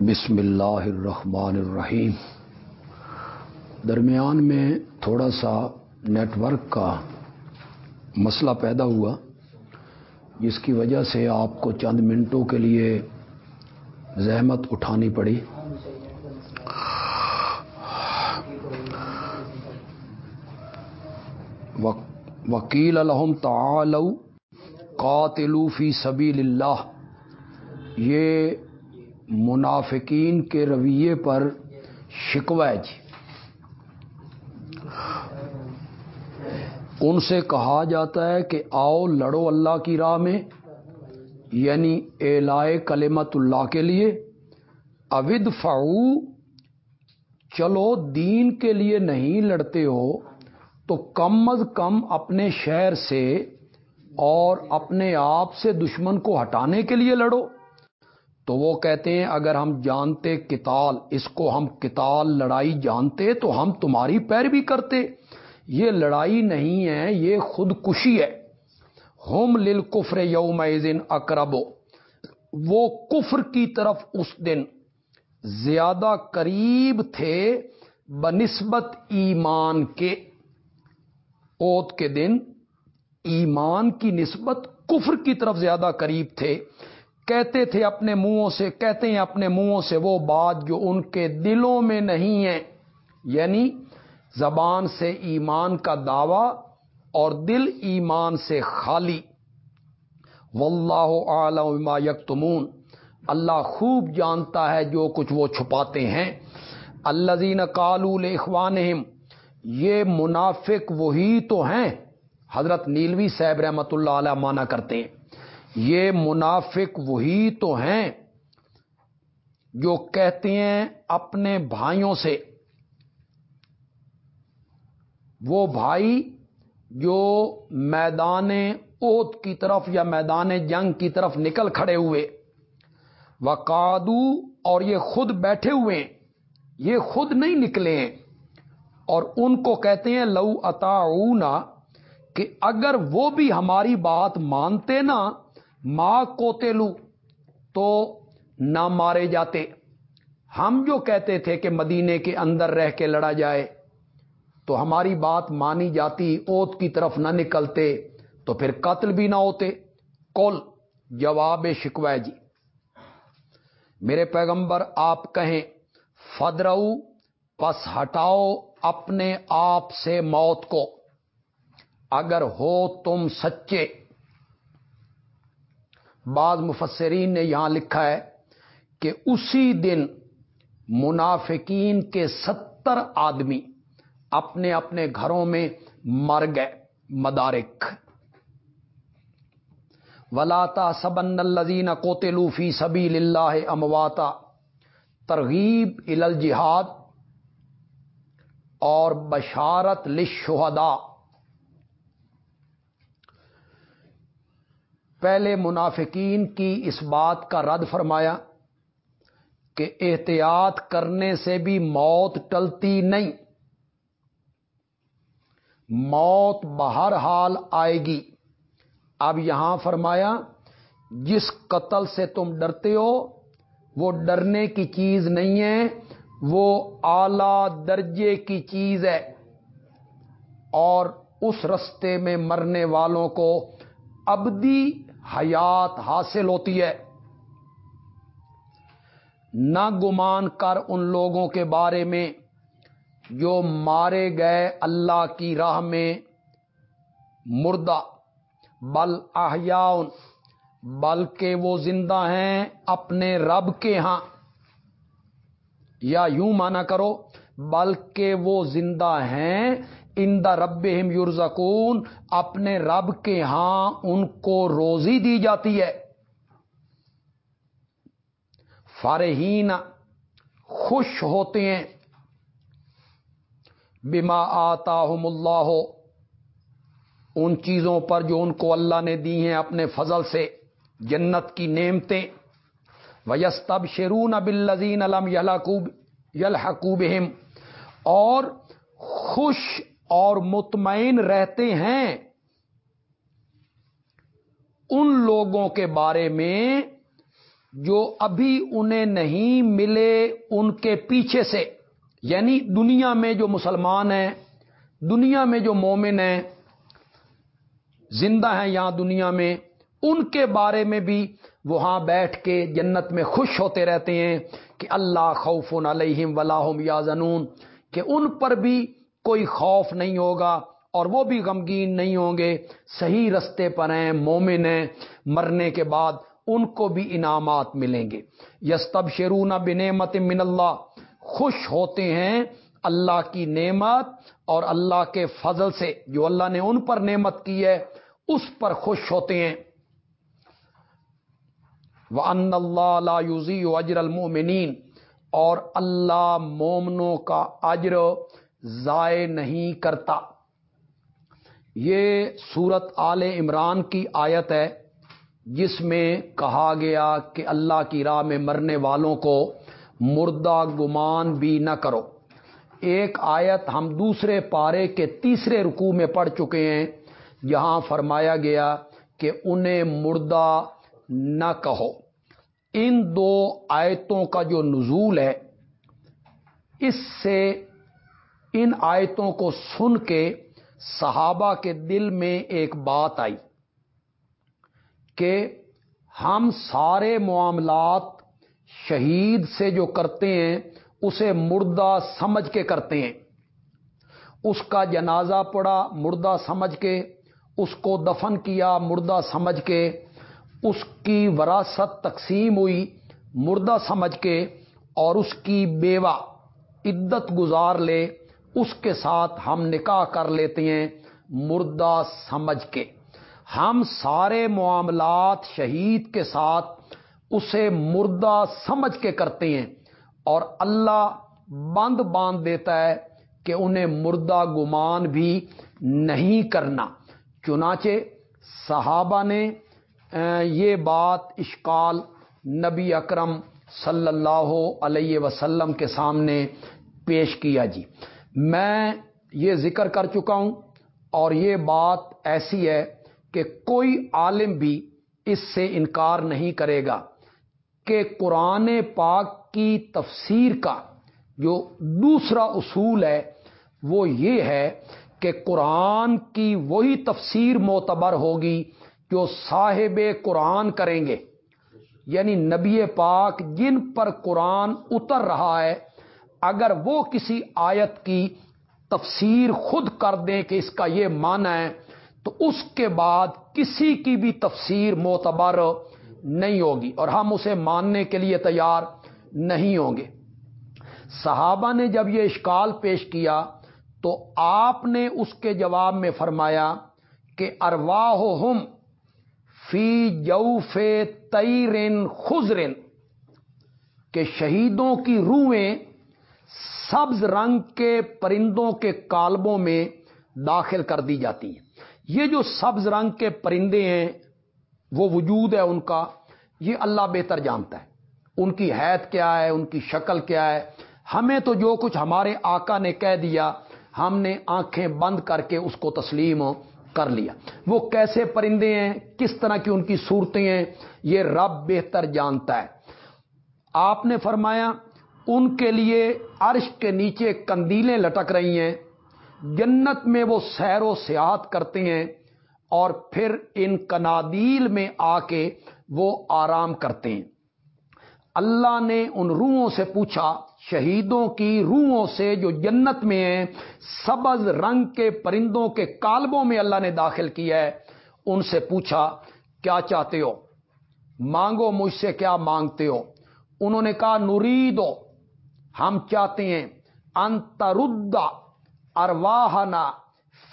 بسم اللہ الرحمن الرحیم۔ درمیان میں تھوڑا سا نیٹ ورک کا مسئلہ پیدا ہوا۔ جس کی وجہ سے آپ کو چند منٹوں کے لیے زحمت اٹھانی پڑی۔ وکیل الحم تعالو قاتلو فی سبیل اللہ۔ یہ منافقین کے رویے پر شکوہ جی۔ ان سے کہا جاتا ہے کہ آؤ لڑو اللہ کی راہ میں یعنی اے کلمت اللہ کے لیے اود فعو چلو دین کے لیے نہیں لڑتے ہو، تو کم از کم اپنے شہر سے اور اپنے آپ سے دشمن کو ہٹانے کے لیے لڑو۔ تو وہ کہتے ہیں، اگر ہم جانتے کتال، اس کو ہم کتال لڑائی جانتے تو ہم تمہاری پیر بھی کرتے۔ یہ لڑائی نہیں ہے، یہ خودکشی ہے۔ ہوم لل کفر یوم اکربو وہ کفر کی طرف اس دن زیادہ قریب تھے بنسبت ایمان کے۔ اوت کے دن ایمان کی نسبت کفر کی طرف زیادہ قریب تھے۔ کہتے تھے اپنے منہوں سے، کہتے ہیں اپنے منہوں سے وہ بات جو ان کے دلوں میں نہیں ہے۔ یعنی زبان سے ایمان کا دعوی اور دل ایمان سے خالی۔ واللہ عالم ما یکتمون۔ اللہ خوب جانتا ہے جو کچھ وہ چھپاتے ہیں۔ اللہ زین کالو اخوانہم یہ منافق وہی تو ہیں۔ حضرت نیلوی صاحب رحمت اللہ علیہ مانا کرتے ہیں۔ یہ منافق وہی تو ہیں جو کہتے ہیں اپنے بھائیوں سے۔ وہ بھائی جو میدان اوت کی طرف یا میدان جنگ کی طرف نکل کھڑے ہوئے۔ وقادو اور یہ خود بیٹھے ہوئے ہیں۔ یہ خود نہیں نکلے ہیں۔ اور ان کو کہتے ہیں، لو اتا کہ اگر وہ بھی ہماری بات مانتے نا ماں کو تیلو تو نہ مارے جاتے۔ ہم جو کہتے تھے کہ مدینے کے اندر رہ کے لڑا جائے۔ تو ہماری بات مانی جاتی اوت کی طرف نہ نکلتے تو پھر قتل بھی نہ ہوتے۔ کل جواب شکوہ جی۔ میرے پیغمبر، آپ کہیں فدرو پس ہٹاؤ اپنے آپ سے موت کو۔ اگر ہو تم سچے۔ بعض مفسرین نے یہاں لکھا ہے کہ اسی دن منافقین کے ستر آدمی اپنے اپنے گھروں میں مر گئے۔ مدارک۔ ولاتا سبن الزین کوتلوفی سبی اللہ امواتا ترغیب ال جہاد اور بشارت لشہدا پہلے منافقین کی اس بات کا رد فرمایا کہ احتیاط کرنے سے بھی موت ٹلتی نہیں۔ موت بہر حال آئے گی۔ اب یہاں فرمایا، جس قتل سے تم ڈرتے ہو، وہ ڈرنے کی چیز نہیں ہے، وہ اعلی درجے کی چیز ہے۔ اور اس رستے میں مرنے والوں کو ابدی حیات حاصل ہوتی ہے۔ نہ گمان کر ان لوگوں کے بارے میں جو مارے گئے اللہ کی راہ میں مردہ، بل احیاؤن، بلکہ وہ زندہ ہیں اپنے رب کے ہاں۔ یا یوں مانا کرو، بلکہ وہ زندہ ہیں ان دا رب یورزکون اپنے رب کے ہاں ان کو روزی دی جاتی ہے۔ فارحین خوش ہوتے ہیں۔ بما آتا اللہ ہو ان چیزوں پر جو ان کو اللہ نے دی ہیں اپنے فضل سے، جنت کی نعمتیں۔ ویستب شرون اب الزین علم یلحقوب یلحقوب اور خوش اور مطمئن رہتے ہیں ان لوگوں کے بارے میں جو ابھی انہیں نہیں ملے ان کے پیچھے سے۔ یعنی دنیا میں جو مسلمان ہیں، دنیا میں جو مومن ہیں، زندہ ہیں یہاں دنیا میں، ان کے بارے میں بھی وہاں بیٹھ کے جنت میں خوش ہوتے رہتے ہیں کہ اللہ خوف علیہم ولاحم یا زنون کہ ان پر بھی کوئی خوف نہیں ہوگا اور وہ بھی غمگین نہیں ہوں گے۔ صحیح رستے پر ہیں، مومن ہیں، مرنے کے بعد ان کو بھی انعامات ملیں گے۔ یستب شرون بنعمت من اللہ خوش ہوتے ہیں اللہ کی نعمت اور اللہ کے فضل سے، جو اللہ نے ان پر نعمت کی ہے، اس پر خوش ہوتے ہیں۔ وہ ان اللہ یوزی اجر المومنین اور اللہ مومنوں کا اجر ضائع نہیں کرتا۔ یہ سورت آل عمران کی آیت ہے، جس میں کہا گیا کہ اللہ کی راہ میں مرنے والوں کو مردہ گمان بھی نہ کرو۔ ایک آیت ہم دوسرے پارے کے تیسرے رکوع میں پڑھ چکے ہیں۔ جہاں فرمایا گیا کہ انہیں مردہ نہ کہو۔ ان دو آیتوں کا جو نزول ہے، اس سے ان آیتوں کو سن کے صحابہ کے دل میں ایک بات آئی کہ ہم سارے معاملات شہید سے جو کرتے ہیں، اسے مردہ سمجھ کے کرتے ہیں۔ اس کا جنازہ پڑا مردہ سمجھ کے، اس کو دفن کیا مردہ سمجھ کے۔ اس کی وراثت تقسیم ہوئی مردہ سمجھ کے اور اس کی بیوہ عدت گزار لے۔ اس کے ساتھ ہم نکاح کر لیتے ہیں مردہ سمجھ کے۔ ہم سارے معاملات شہید کے ساتھ اسے مردہ سمجھ کے کرتے ہیں اور اللہ بند باندھ دیتا ہے کہ انہیں مردہ گمان بھی نہیں کرنا۔ چنانچہ صحابہ نے یہ بات اشکال نبی اکرم صلی اللہ علیہ وسلم کے سامنے پیش کیا جی۔ میں یہ ذکر کر چکا ہوں اور یہ بات ایسی ہے کہ کوئی عالم بھی اس سے انکار نہیں کرے گا۔ کہ قرآن پاک کی تفسیر کا جو دوسرا اصول ہے، وہ یہ ہے کہ قرآن کی وہی تفسیر معتبر ہوگی جو صاحب قرآن کریں گے۔ یعنی نبی پاک جن پر قرآن اتر رہا ہے، اگر وہ کسی آیت کی تفسیر خود کر دیں کہ اس کا یہ معنی ہے، تو اس کے بعد کسی کی بھی تفسیر معتبر نہیں ہوگی اور ہم اسے ماننے کے لیے تیار نہیں ہوں گے۔ صحابہ نے جب یہ اشکال پیش کیا تو آپ نے اس کے جواب میں فرمایا کہ ارواہ ہم فی جوف تیرن خزرن کہ شہیدوں کی روحیں سبز رنگ کے پرندوں کے کالبوں میں داخل کر دی جاتی ہیں۔ یہ جو سبز رنگ کے پرندے ہیں وہ وجود ہے ان کا، یہ اللہ بہتر جانتا ہے۔ ان کی حید کیا ہے، ان کی شکل کیا ہے۔ ہمیں تو جو کچھ ہمارے آقا نے کہہ دیا، ہم نے آنکھیں بند کر کے اس کو تسلیم کر لیا۔ وہ کیسے پرندے ہیں، کس طرح کی ان کی صورتیں ہیں، یہ رب بہتر جانتا ہے۔ آپ نے فرمایا، ان کے لیے عرش کے نیچے کندیلیں لٹک رہی ہیں۔ جنت میں وہ سیر و سیاحت کرتے ہیں۔ اور پھر ان کنادیل میں آ کے وہ آرام کرتے ہیں۔ اللہ نے ان روحوں سے پوچھا، شہیدوں کی روحوں سے جو جنت میں ہیں، سبز رنگ کے پرندوں کے کالبوں میں اللہ نے داخل کیا ہے۔ ان سے پوچھا، کیا چاہتے ہو؟ مانگو مجھ سے کیا مانگتے ہو؟ انہوں نے کہا نوری دو ہم چاہتے ہیں انتردا ارواہنا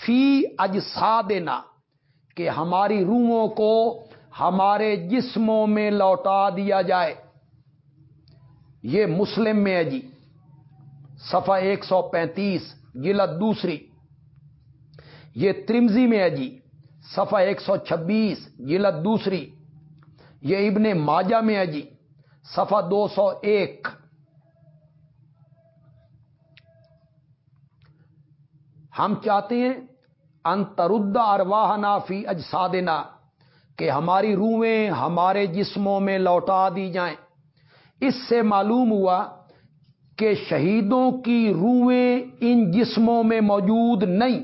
فی اجسادنا۔ کہ ہماری روحوں کو ہمارے جسموں میں لوٹا دیا جائے۔ یہ مسلم میں ہے جی۔ صفحہ ایک سو پینتیس، جلد دوسری۔ یہ ترمزی میں ہے جی۔ صفحہ ایک سو چھبیس، جلد دوسری۔ یہ ابن ماجہ میں ہے جی۔ صفحہ دو سو ایک۔ ہم چاہتے ہیں انترد ارواہ نافی اجسادنا، کہ ہماری روحیں ہمارے جسموں میں لوٹا دی جائیں۔ اس سے معلوم ہوا کہ شہیدوں کی روحیں ان جسموں میں موجود نہیں۔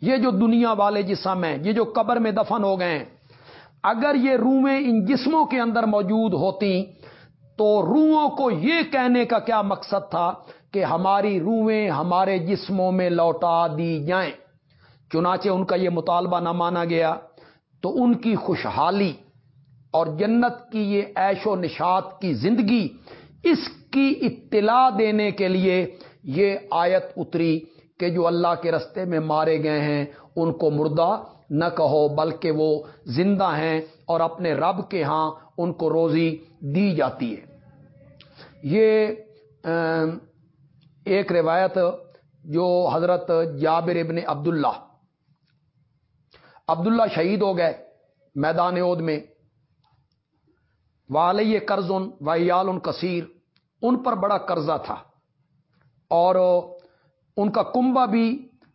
یہ جو دنیا والے جسم ہیں، یہ جو قبر میں دفن ہو گئے ہیں۔ اگر یہ روحیں ان جسموں کے اندر موجود ہوتی تو روحوں کو یہ کہنے کا کیا مقصد تھا کہ ہماری روحیں ہمارے جسموں میں لوٹا دی جائیں۔ چنانچہ ان کا یہ مطالبہ نہ مانا گیا، تو ان کی خوشحالی اور جنت کی یہ عیش و نشات کی زندگی، اس کی اطلاع دینے کے لیے یہ آیت اتری کہ جو اللہ کے رستے میں مارے گئے ہیں، ان کو مردہ نہ کہو، بلکہ وہ زندہ ہیں اور اپنے رب کے ہاں ان کو روزی دی جاتی ہے۔ یہ ایک روایت جو حضرت جابر ابن عبداللہ عبداللہ شہید ہو گئے میدان عود میں۔ والیہ قرض ان ویال ان کثیر، ان پر بڑا قرضہ تھا اور ان کا کنبا بھی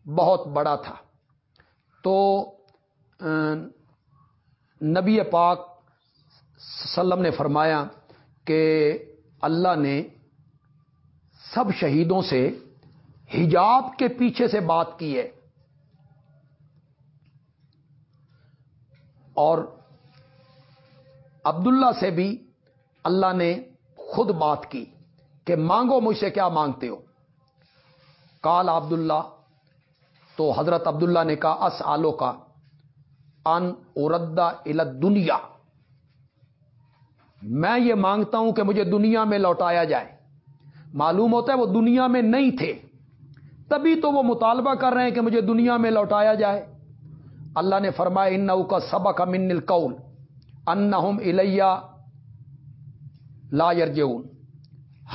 بہت بڑا تھا۔ تو نبی پاک سلم نے فرمایا کہ اللہ نے سب شہیدوں سے حجاب کے پیچھے سے بات کی ہے۔ اور عبداللہ سے بھی اللہ نے خود بات کی کہ مانگو مجھ سے کیا مانگتے ہو۔ کال عبداللہ، تو حضرت عبداللہ نے کہا اس آلو کا، ان اردہ علت دنیا میں یہ مانگتا ہوں کہ مجھے دنیا میں لوٹایا جائے۔ معلوم ہوتا ہے وہ دنیا میں نہیں تھے۔ تبھی تو وہ مطالبہ کر رہے ہیں کہ مجھے دنیا میں لوٹایا جائے۔ اللہ نے فرمایا ان کا سبق من القول ان الیہ لا یرجعون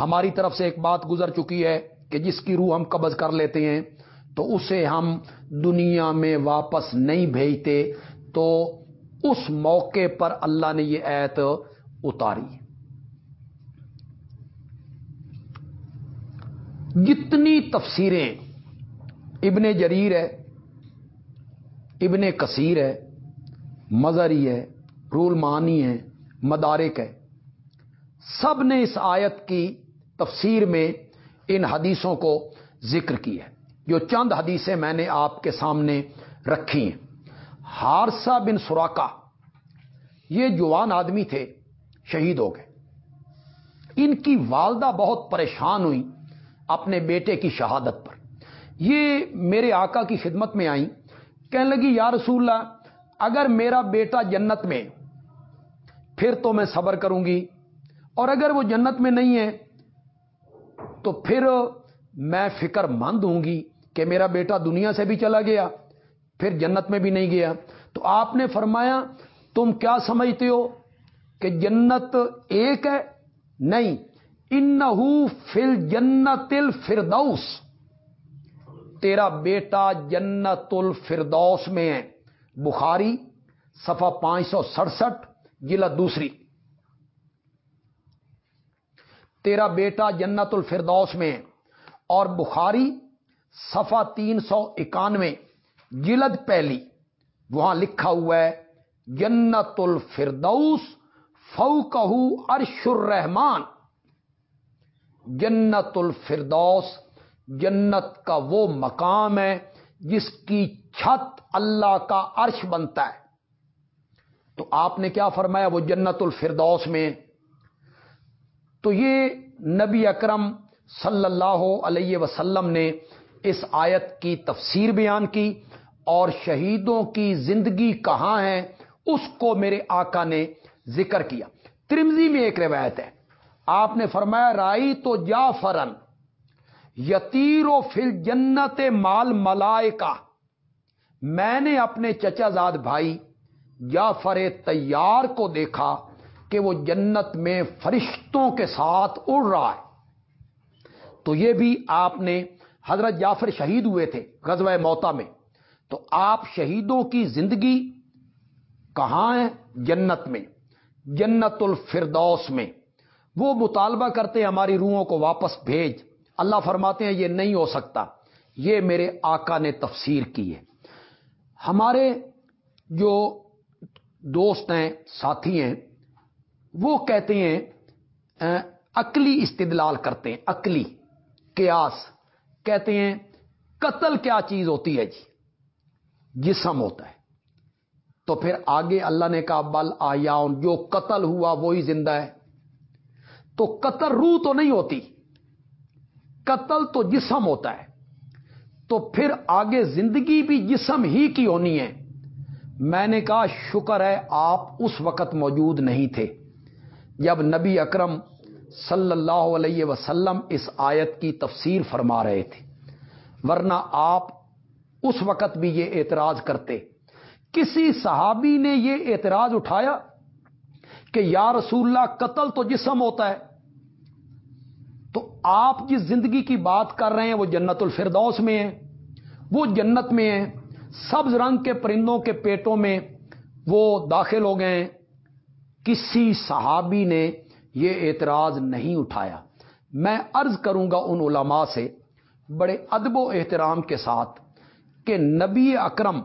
ہماری طرف سے ایک بات گزر چکی ہے کہ جس کی روح ہم قبض کر لیتے ہیں، تو اسے ہم دنیا میں واپس نہیں بھیجتے، تو اس موقع پر اللہ نے یہ ایت اتاری۔ جتنی تفسیریں ابن جریر ہے ابن کثیر ہے مزری ہے رول مانی ہے، مدارک ہے۔ سب نے اس آیت کی تفسیر میں ان حدیثوں کو ذکر کی ہے۔ جو چند حدیثیں میں نے آپ کے سامنے رکھی ہیں۔ ہارسا بن سوراکا یہ جوان آدمی تھے، شہید ہو گئے۔ ان کی والدہ بہت پریشان ہوئی اپنے بیٹے کی شہادت پر۔ یہ میرے آقا کی خدمت میں آئیں۔ کہنے لگی، یا رسول اللہ، اگر میرا بیٹا جنت میں، پھر تو میں صبر کروں گی اور اگر وہ جنت میں نہیں ہے، تو پھر میں فکر مند ہوں گی کہ میرا بیٹا دنیا سے بھی چلا گیا، پھر جنت میں بھی نہیں گیا. تو آپ نے فرمایا، تم کیا سمجھتے ہو کہ جنت ایک ہے؟ نہیں. ان فل جنت الفردوس. تیرا بیٹا جنت الفردوس میں ہے۔ بخاری، صفحہ پانچ سو سڑسٹھ، جلد دوسری۔ تیرا بیٹا جنت الفردوس میں ہے۔ اور بخاری، صفحہ تین سو اکانوے، جلد پہلی۔ وہاں لکھا ہوا ہے جنت الفردوس فوکہ ارش الرحمان جنت الفردوس جنت کا وہ مقام ہے جس کی چھت اللہ کا عرش بنتا ہے۔ تو آپ نے کیا فرمایا وہ جنت الفردوس میں؟ تو یہ نبی اکرم صلی اللہ علیہ وسلم نے اس آیت کی تفسیر بیان کی اور شہیدوں کی زندگی کہاں ہے اس کو میرے آقا نے ذکر کیا۔ ترمزی میں ایک روایت ہے۔ آپ نے فرمایا رائی تو جا فرن یتیر و فل جنت مال ملائے کا میں نے اپنے چچا زاد بھائی یا فر تیار کو دیکھا کہ وہ جنت میں فرشتوں کے ساتھ اڑ رہا ہے۔ تو یہ بھی آپ نے حضرت جعفر شہید ہوئے تھے غزوہ موتا میں۔ تو آپ شہیدوں کی زندگی کہاں ہے؟ جنت میں، جنت الفردوس میں۔ وہ مطالبہ کرتے ہماری روحوں کو واپس بھیج۔ اللہ فرماتے ہیں یہ نہیں ہو سکتا۔ یہ میرے آقا نے تفسیر کی ہے۔ ہمارے جو دوست ہیں، ساتھی ہیں، وہ کہتے ہیں عقلی استدلال کرتے ہیں، عقلی قیاس۔ کہتے ہیں، قتل کیا چیز ہوتی ہے جی؟ جسم ہوتا ہے۔ تو پھر آگے اللہ نے کہا، بل آیا جو قتل ہوا وہی زندہ ہے۔ تو قتل روح تو نہیں ہوتی۔ قتل تو جسم ہوتا ہے۔ تو پھر آگے زندگی بھی جسم ہی کی ہونی ہے۔ میں نے کہا، شکر ہے آپ اس وقت موجود نہیں تھے۔ جب نبی اکرم صلی اللہ علیہ وسلم اس آیت کی تفسیر فرما رہے تھے۔ ورنہ آپ اس وقت بھی یہ اعتراض کرتے۔ کسی صحابی نے یہ اعتراض اٹھایا کہ یا رسول اللہ، قتل تو جسم ہوتا ہے۔ تو آپ جس زندگی کی بات کر رہے ہیں وہ جنت الفردوس میں ہے، وہ جنت میں ہے، سبز رنگ کے پرندوں کے پیٹوں میں وہ داخل ہو گئے کسی صحابی نے یہ اعتراض نہیں اٹھایا۔ میں عرض کروں گا ان علماء سے بڑے ادب و احترام کے ساتھ کہ نبی اکرم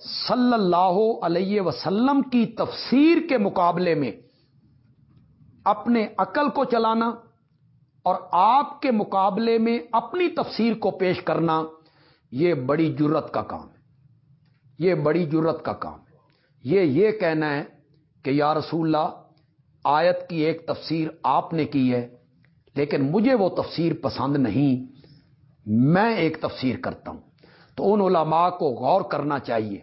صلی اللہ علیہ وسلم کی تفسیر کے مقابلے میں اپنے عقل کو چلانا اور آپ کے مقابلے میں اپنی تفسیر کو پیش کرنا یہ بڑی جرت کا کام ہے۔ یہ بڑی جرت کا کام ہے۔ یہ یہ کہنا ہے کہ یا رسول اللہ، آیت کی ایک تفسیر آپ نے کی ہے، لیکن مجھے وہ تفسیر پسند نہیں، میں ایک تفسیر کرتا ہوں۔ تو ان علماء کو غور کرنا چاہیے۔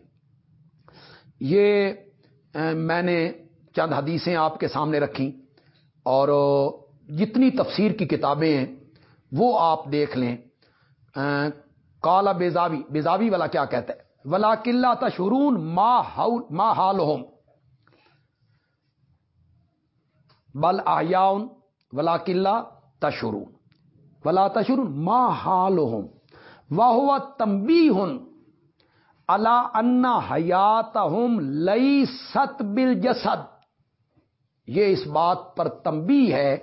یہ میں نے چند حدیثیں آپ کے سامنے رکھی اور جتنی تفسیر کی کتابیں ہیں، وہ آپ دیکھ لیں۔ کالا بیزاوی بیزاوی والا کیا کہتا ہے؟ ولا قلعہ تشرون ما حال ہوم بل آیاؤن ولا قلعہ تشرون ولا تشرون ما حال ہوم واہ تمبی ہن اللہ انا حیات ہم لئی ست بل جسد یہ اس بات پر تمبی ہے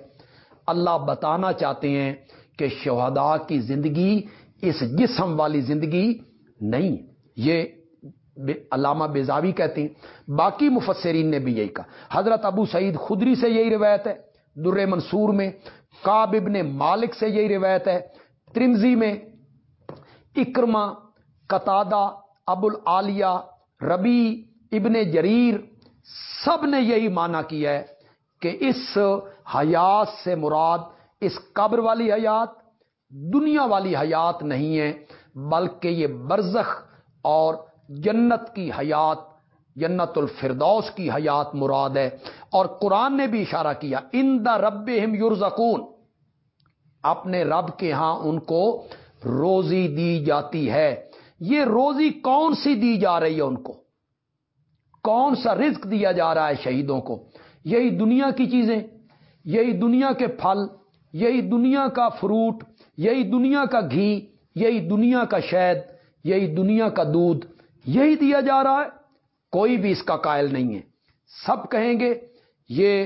اللہ بتانا چاہتے ہیں کہ شہداء کی زندگی، اس جسم والی زندگی نہیں۔ یہ علامہ بیزاوی کہتے ہیں۔ باقی مفسرین نے بھی یہی کہا۔ حضرت ابو سعید خدری سے یہی روایت ہے، در منصور میں کاب ابن مالک سے یہی روایت ہے ترمزی میں اکرما قطادہ ابو العالیہ ربی ابن جریر، سب نے یہی مانا کیا ہے۔ کہ اس حیات سے مراد اس قبر والی حیات دنیا والی حیات نہیں ہے، بلکہ یہ برزخ اور جنت کی حیات، جنت الفردوس کی حیات مراد ہے۔ اور قرآن نے بھی اشارہ کیا، ان دا رب یورزکون اپنے رب کے ہاں ان کو روزی دی جاتی ہے۔ یہ روزی کون سی دی جا رہی ہے ان کو؟ کون سا رزق دیا جا رہا ہے شہیدوں کو؟ یہی دنیا کی چیزیں، یہی دنیا کے پھل، یہی دنیا کا فروٹ، یہی دنیا کا گھی، یہی دنیا کا شہد، یہی دنیا کا دودھ، یہی دیا جا رہا ہے، کوئی بھی اس کا قائل نہیں ہے۔ سب کہیں گے، یہ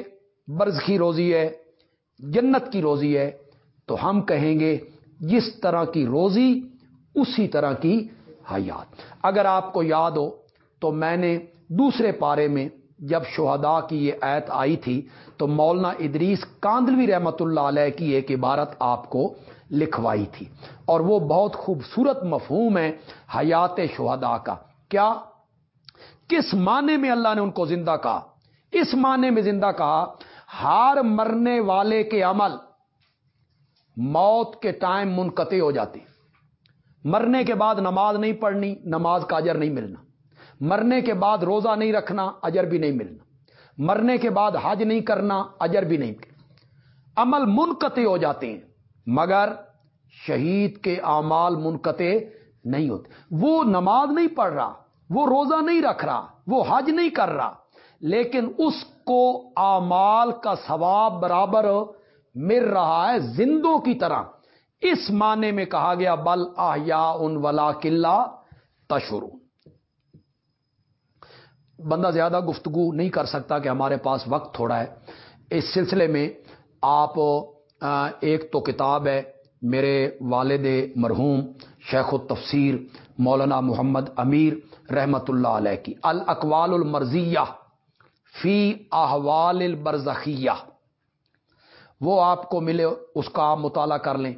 برض کی روزی ہے، جنت کی روزی ہے، تو ہم کہیں گے، جس طرح کی روزی، اسی طرح کی حیات۔ اگر آپ کو یاد ہو، تو میں نے دوسرے پارے میں جب شہداء کی یہ ایت آئی تھی تو مولانا ادریس کاندلوی رحمت اللہ علیہ کی ایک عبارت آپ کو لکھوائی تھی اور وہ بہت خوبصورت مفہوم ہے حیات شہداء کا۔ کیا؟ کس معنی میں اللہ نے ان کو زندہ کہا؟ اس معنی میں زندہ کہا، ہار مرنے والے کے عمل موت کے ٹائم منقطع ہو جاتے۔ مرنے کے بعد نماز نہیں پڑھنی، نماز کا اجر نہیں ملنا۔ مرنے کے بعد روزہ نہیں رکھنا، اجر بھی نہیں ملنا۔ مرنے کے بعد حج نہیں کرنا، اجر بھی نہیں ملنا۔ عمل منقطع ہو جاتے ہیں، مگر شہید کے اعمال منقطع نہیں ہوتے۔ وہ نماز نہیں پڑھ رہا، وہ روزہ نہیں رکھ رہا، وہ حج نہیں کر رہا، لیکن اس کو اعمال کا ثواب برابر مل رہا ہے زندوں کی طرح۔ اس معنی میں کہا گیا، بل آیا ان ولا قلعہ تشرو بندہ زیادہ گفتگو نہیں کر سکتا کہ ہمارے پاس وقت تھوڑا ہے۔ اس سلسلے میں آپ ایک تو کتاب ہے میرے والد مرحوم شیخ التفسیر مولانا محمد امیر رحمت اللہ علیہ کی۔ الاقوال المرضیہ فی احوال البرزخیہ۔ وہ آپ کو ملے، اس کا آپ مطالعہ کر لیں۔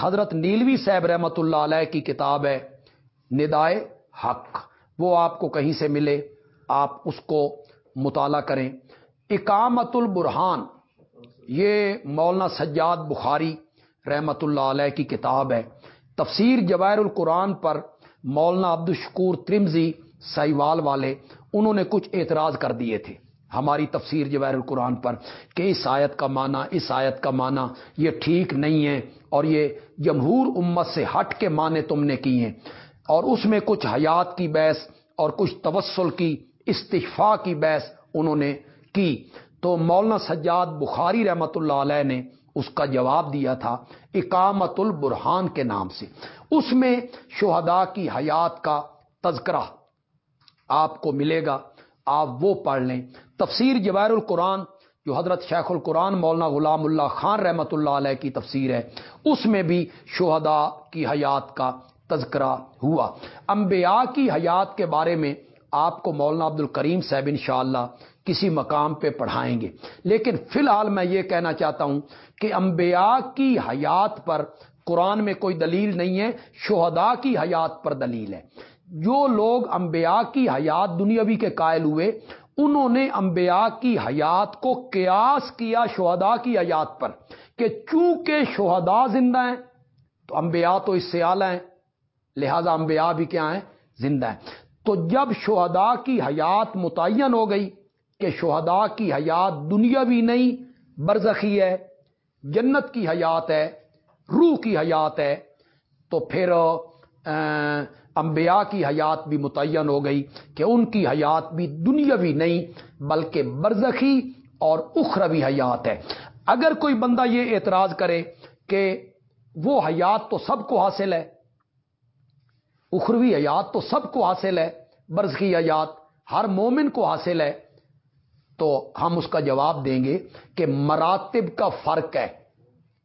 حضرت نیلوی صاحب رحمت اللہ علیہ کی کتاب ہے، ندائے حق۔ وہ آپ کو کہیں سے ملے۔ آپ اس کو مطالعہ کریں۔ اقامت البرحان یہ مولانا سجاد بخاری رحمت اللہ علیہ کی کتاب ہے۔ تفسیر جوائر القرآن پر مولانا عبد الشکور ترمزی سائیوال والے، انہوں نے کچھ اعتراض کر دیے تھے۔ ہماری تفسیر جوائر القرآن پر کہ اس آیت کا معنی، اس آیت کا معنی یہ ٹھیک نہیں ہے اور یہ جمہور امت سے ہٹ کے معنی تم نے کی ہیں اور اس میں کچھ حیات کی بحث اور کچھ توسل کی استفاع کی بحث انہوں نے کی۔ تو مولانا سجاد بخاری رحمت اللہ علیہ نے اس کا جواب دیا تھا اقامت البرحان کے نام سے۔ اس میں شہداء کی حیات کا تذکرہ آپ کو ملے گا، آپ وہ پڑھ لیں۔ تفسیر جوائر القرآن، جو حضرت شیخ القرآن مولانا غلام اللہ خان رحمت اللہ علیہ کی تفسیر ہے، اس میں بھی شہداء کی حیات کا تذکرہ ہوا۔ انبیاء کی حیات کے بارے میں آپ کو مولانا عبد الکریم صاحب انشاءاللہ کسی مقام پہ پڑھائیں گے۔ لیکن فی الحال میں یہ کہنا چاہتا ہوں کہ انبیاء کی حیات پر قرآن میں کوئی دلیل نہیں ہے، شہداء کی حیات پر دلیل ہے۔ جو لوگ انبیاء کی حیات دنیاوی کے قائل ہوئے، انہوں نے انبیاء کی حیات کو قیاس کیا شہداء کی حیات پر کہ چونکہ شہداء زندہ ہیں، تو انبیاء تو اس سے اعلی ہیں، لہذا انبیاء بھی کیا ہیں؟ زندہ ہیں۔ تو جب شہداء کی حیات متعین ہو گئی کہ شہداء کی حیات دنیا بھی نہیں، برزخی ہے، جنت کی حیات ہے، روح کی حیات ہے، تو پھر انبیاء کی حیات بھی متعین ہو گئی کہ ان کی حیات بھی دنیاوی نہیں، بلکہ برزخی اور اخروی حیات ہے۔ اگر کوئی بندہ یہ اعتراض کرے کہ وہ حیات تو سب کو حاصل ہے اخروی حیات تو سب کو حاصل ہے، برزخی حیات ہر مومن کو حاصل ہے۔ تو ہم اس کا جواب دیں گے کہ مراتب کا فرق ہے۔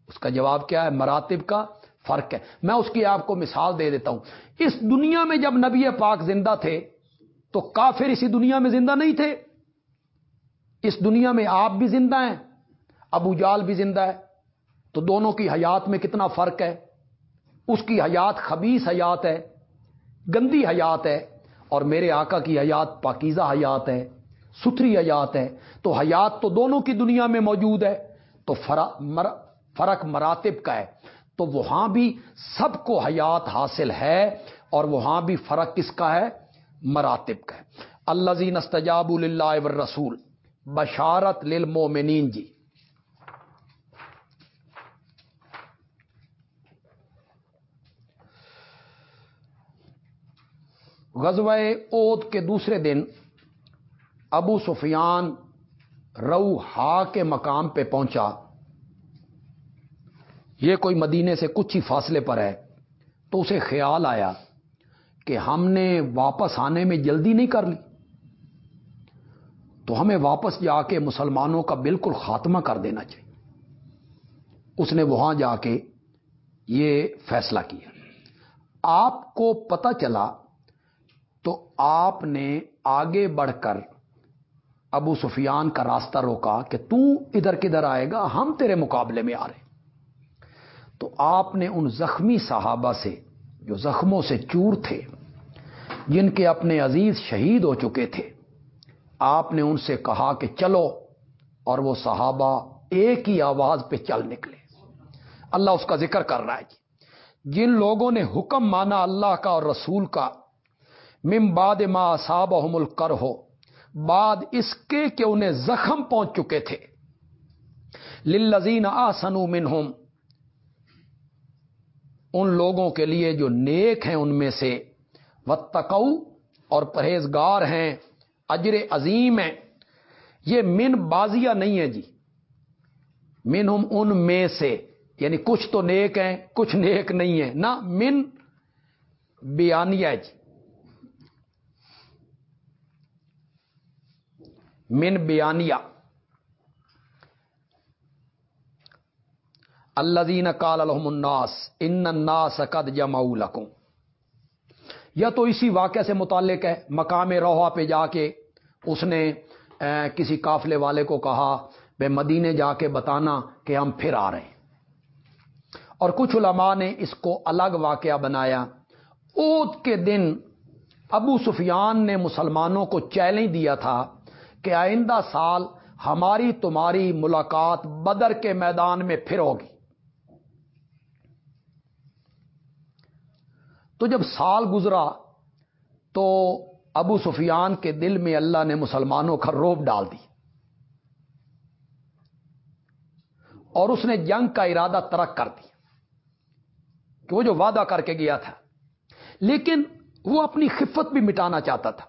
اس کا جواب کیا ہے؟ مراتب کا فرق ہے۔ میں اس کی آپ کو مثال دے دیتا ہوں۔ اس دنیا میں جب نبی پاک زندہ تھے، تو کافر اسی دنیا میں زندہ نہیں تھے۔ اس دنیا میں آپ بھی زندہ ہیں، ابو جال بھی زندہ ہے۔ تو دونوں کی حیات میں کتنا فرق ہے؟ اس کی حیات خبیص حیات ہے۔ گندی حیات ہے اور میرے آقا کی حیات پاکیزہ حیات ہے، ستھری حیات ہے تو حیات تو دونوں کی دنیا میں موجود ہے، تو فرق مراتب کا ہے۔ تو وہاں بھی سب کو حیات حاصل ہے اور وہاں بھی فرق کس کا ہے؟ مراتب کا ہے۔ اللہ زین استجاب اللہ رسول بشارت للمومنین جی۔ غزوہ اوت کے دوسرے دن ابو سفیان رو ہا کے مقام پہ پہنچا۔ یہ کوئی مدینے سے کچھ ہی فاصلے پر ہے تو اسے خیال آیا کہ ہم نے واپس آنے میں جلدی نہیں کر لی۔ تو ہمیں واپس جا کے مسلمانوں کا بالکل خاتمہ کر دینا چاہیے۔ اس نے وہاں جا کے یہ فیصلہ کیا۔ آپ کو پتا چلا تو آپ نے آگے بڑھ کر ابو سفیان کا راستہ روکا کہ تو ادھر کدھر آئے گا، ہم تیرے مقابلے میں آ رہے تو آپ نے ان زخمی صحابہ سے، جو زخموں سے چور تھے، جن کے اپنے عزیز شہید ہو چکے تھے، آپ نے ان سے کہا کہ چلو اور وہ صحابہ ایک ہی آواز پہ چل نکلے۔ اللہ اس کا ذکر کر رہا ہے جی۔ جن لوگوں نے حکم مانا اللہ کا اور رسول کا مم باد ما صاب کر ہو بعد اس کے کہ انہیں زخم پہنچ چکے تھے۔ للذین آسنو منہم، ان لوگوں کے لیے جو نیک ہیں ان میں سے و اور پرہیزگار ہیں، اجر عظیم ہیں۔ یہ من بازیا نہیں ہے جی۔ من ہم ان میں سے یعنی کچھ تو نیک ہیں، کچھ نیک نہیں ہے نہ من بیانیہ جی۔ من بیانیہ۔ اللہ دین کال الحم الناس، ان الناس قد جمع لکم۔ یا تو اسی واقعے سے متعلق ہے، مقام روحا پہ جا کے اس نے کسی قافلے والے کو کہا، بے مدینے جا کے بتانا کہ ہم پھر آ رہے ہیں۔ اور کچھ علماء نے اس کو الگ واقعہ بنایا۔ اوت کے دن ابو سفیان نے مسلمانوں کو چیلنج دیا تھا۔ کہ آئندہ سال ہماری تمہاری ملاقات بدر کے میدان میں پھر ہوگی۔ تو جب سال گزرا تو ابو سفیان کے دل میں اللہ نے مسلمانوں کا روب ڈال دی اور اس نے جنگ کا ارادہ ترک کر دیا کہ وہ جو وعدہ کر کے گیا تھا، لیکن وہ اپنی خفت بھی مٹانا چاہتا تھا۔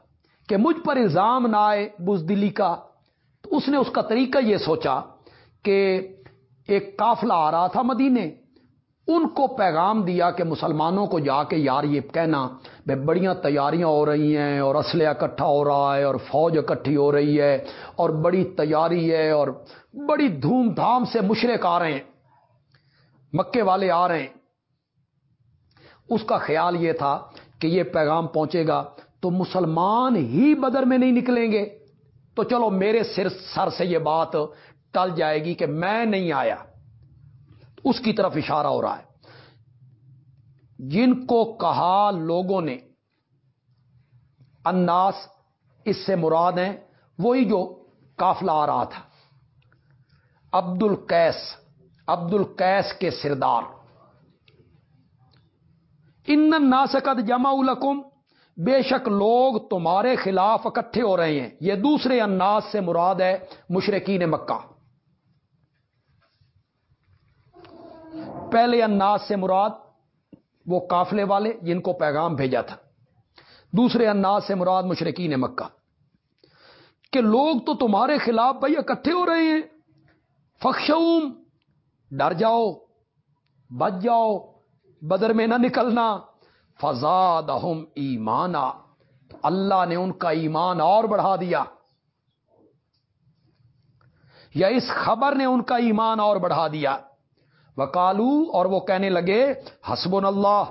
کہ مجھ پر الزام نہ آئے بزدلی کا، تو اس نے اس کا طریقہ یہ سوچا کہ ایک قافلہ آ رہا تھا مدینے، ان کو پیغام دیا کہ مسلمانوں کو جا کے یار یہ کہنا بھائی بڑیاں تیاریاں ہو رہی ہیں اور اسلحہ اکٹھا ہو رہا ہے اور فوج اکٹھی ہو رہی ہے اور بڑی تیاری ہے اور بڑی دھوم دھام سے مشرق آ رہے ہیں، مکے والے آ رہے ہیں۔ اس کا خیال یہ تھا کہ یہ پیغام پہنچے گا تو مسلمان ہی بدر میں نہیں نکلیں گے۔ تو چلو میرے سر سر سے یہ بات ٹل جائے گی کہ میں نہیں آیا۔ اس کی طرف اشارہ ہو رہا ہے۔ جن کو کہا لوگوں نے اناس اس سے مراد ہیں، وہی جو کافلا آ رہا تھا۔ عبد القیس عبد القیس کے سردار۔ ان ناسکت جمع القم بے شک لوگ تمہارے خلاف اکٹھے ہو رہے ہیں۔ یہ دوسرے اناس سے مراد ہے مشرقین مکہ۔ پہلے اناس سے مراد وہ کافلے والے جن کو پیغام بھیجا تھا۔ دوسرے اناس سے مراد مشرقین مکہ۔ کہ لوگ تو تمہارے خلاف بھائی اکٹھے ہو رہے ہیں۔ فخشوم، ڈر جاؤ، بچ جاؤ، بدر میں نہ نکلنا۔ فزاد اہم ایمانا اللہ نے ان کا ایمان اور بڑھا دیا۔ یا اس خبر نے ان کا ایمان اور بڑھا دیا۔ وکالو اور وہ کہنے لگے حسب اللہ۔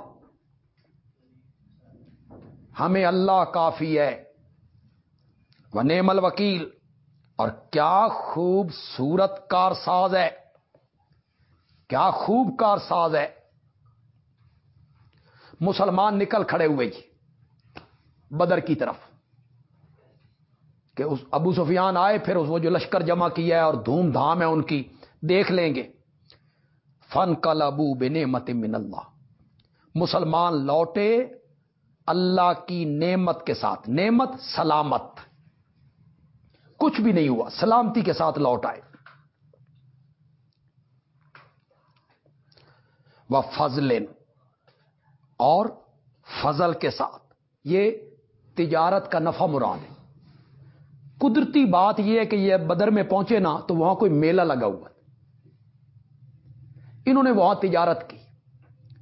ہمیں اللہ کافی ہے۔ وہ نیم الوکیل۔ اور کیا خوبصورت کار ساز ہے۔ کیا خوب کار ساز ہے۔ مسلمان نکل کھڑے ہوئے جی۔ بدر کی طرف۔ کہ اس ابو سفیان آئے، پھر اس وہ جو لشکر جمع کیا ہے اور دھوم دھام ہے ان کی، دیکھ لیں گے۔ فن کل ابو بے نعمت من اللہ مسلمان لوٹے اللہ کی نعمت کے ساتھ۔ نعمت سلامت۔ کچھ بھی نہیں ہوا، سلامتی کے ساتھ لوٹ آئے۔ وہ فضل اور فضل کے ساتھ۔ یہ تجارت کا نفع مراد ہے۔ قدرتی بات یہ ہے کہ یہ بدر میں پہنچے نا تو وہاں کوئی میلہ لگا ہوا انہوں نے وہاں تجارت کی۔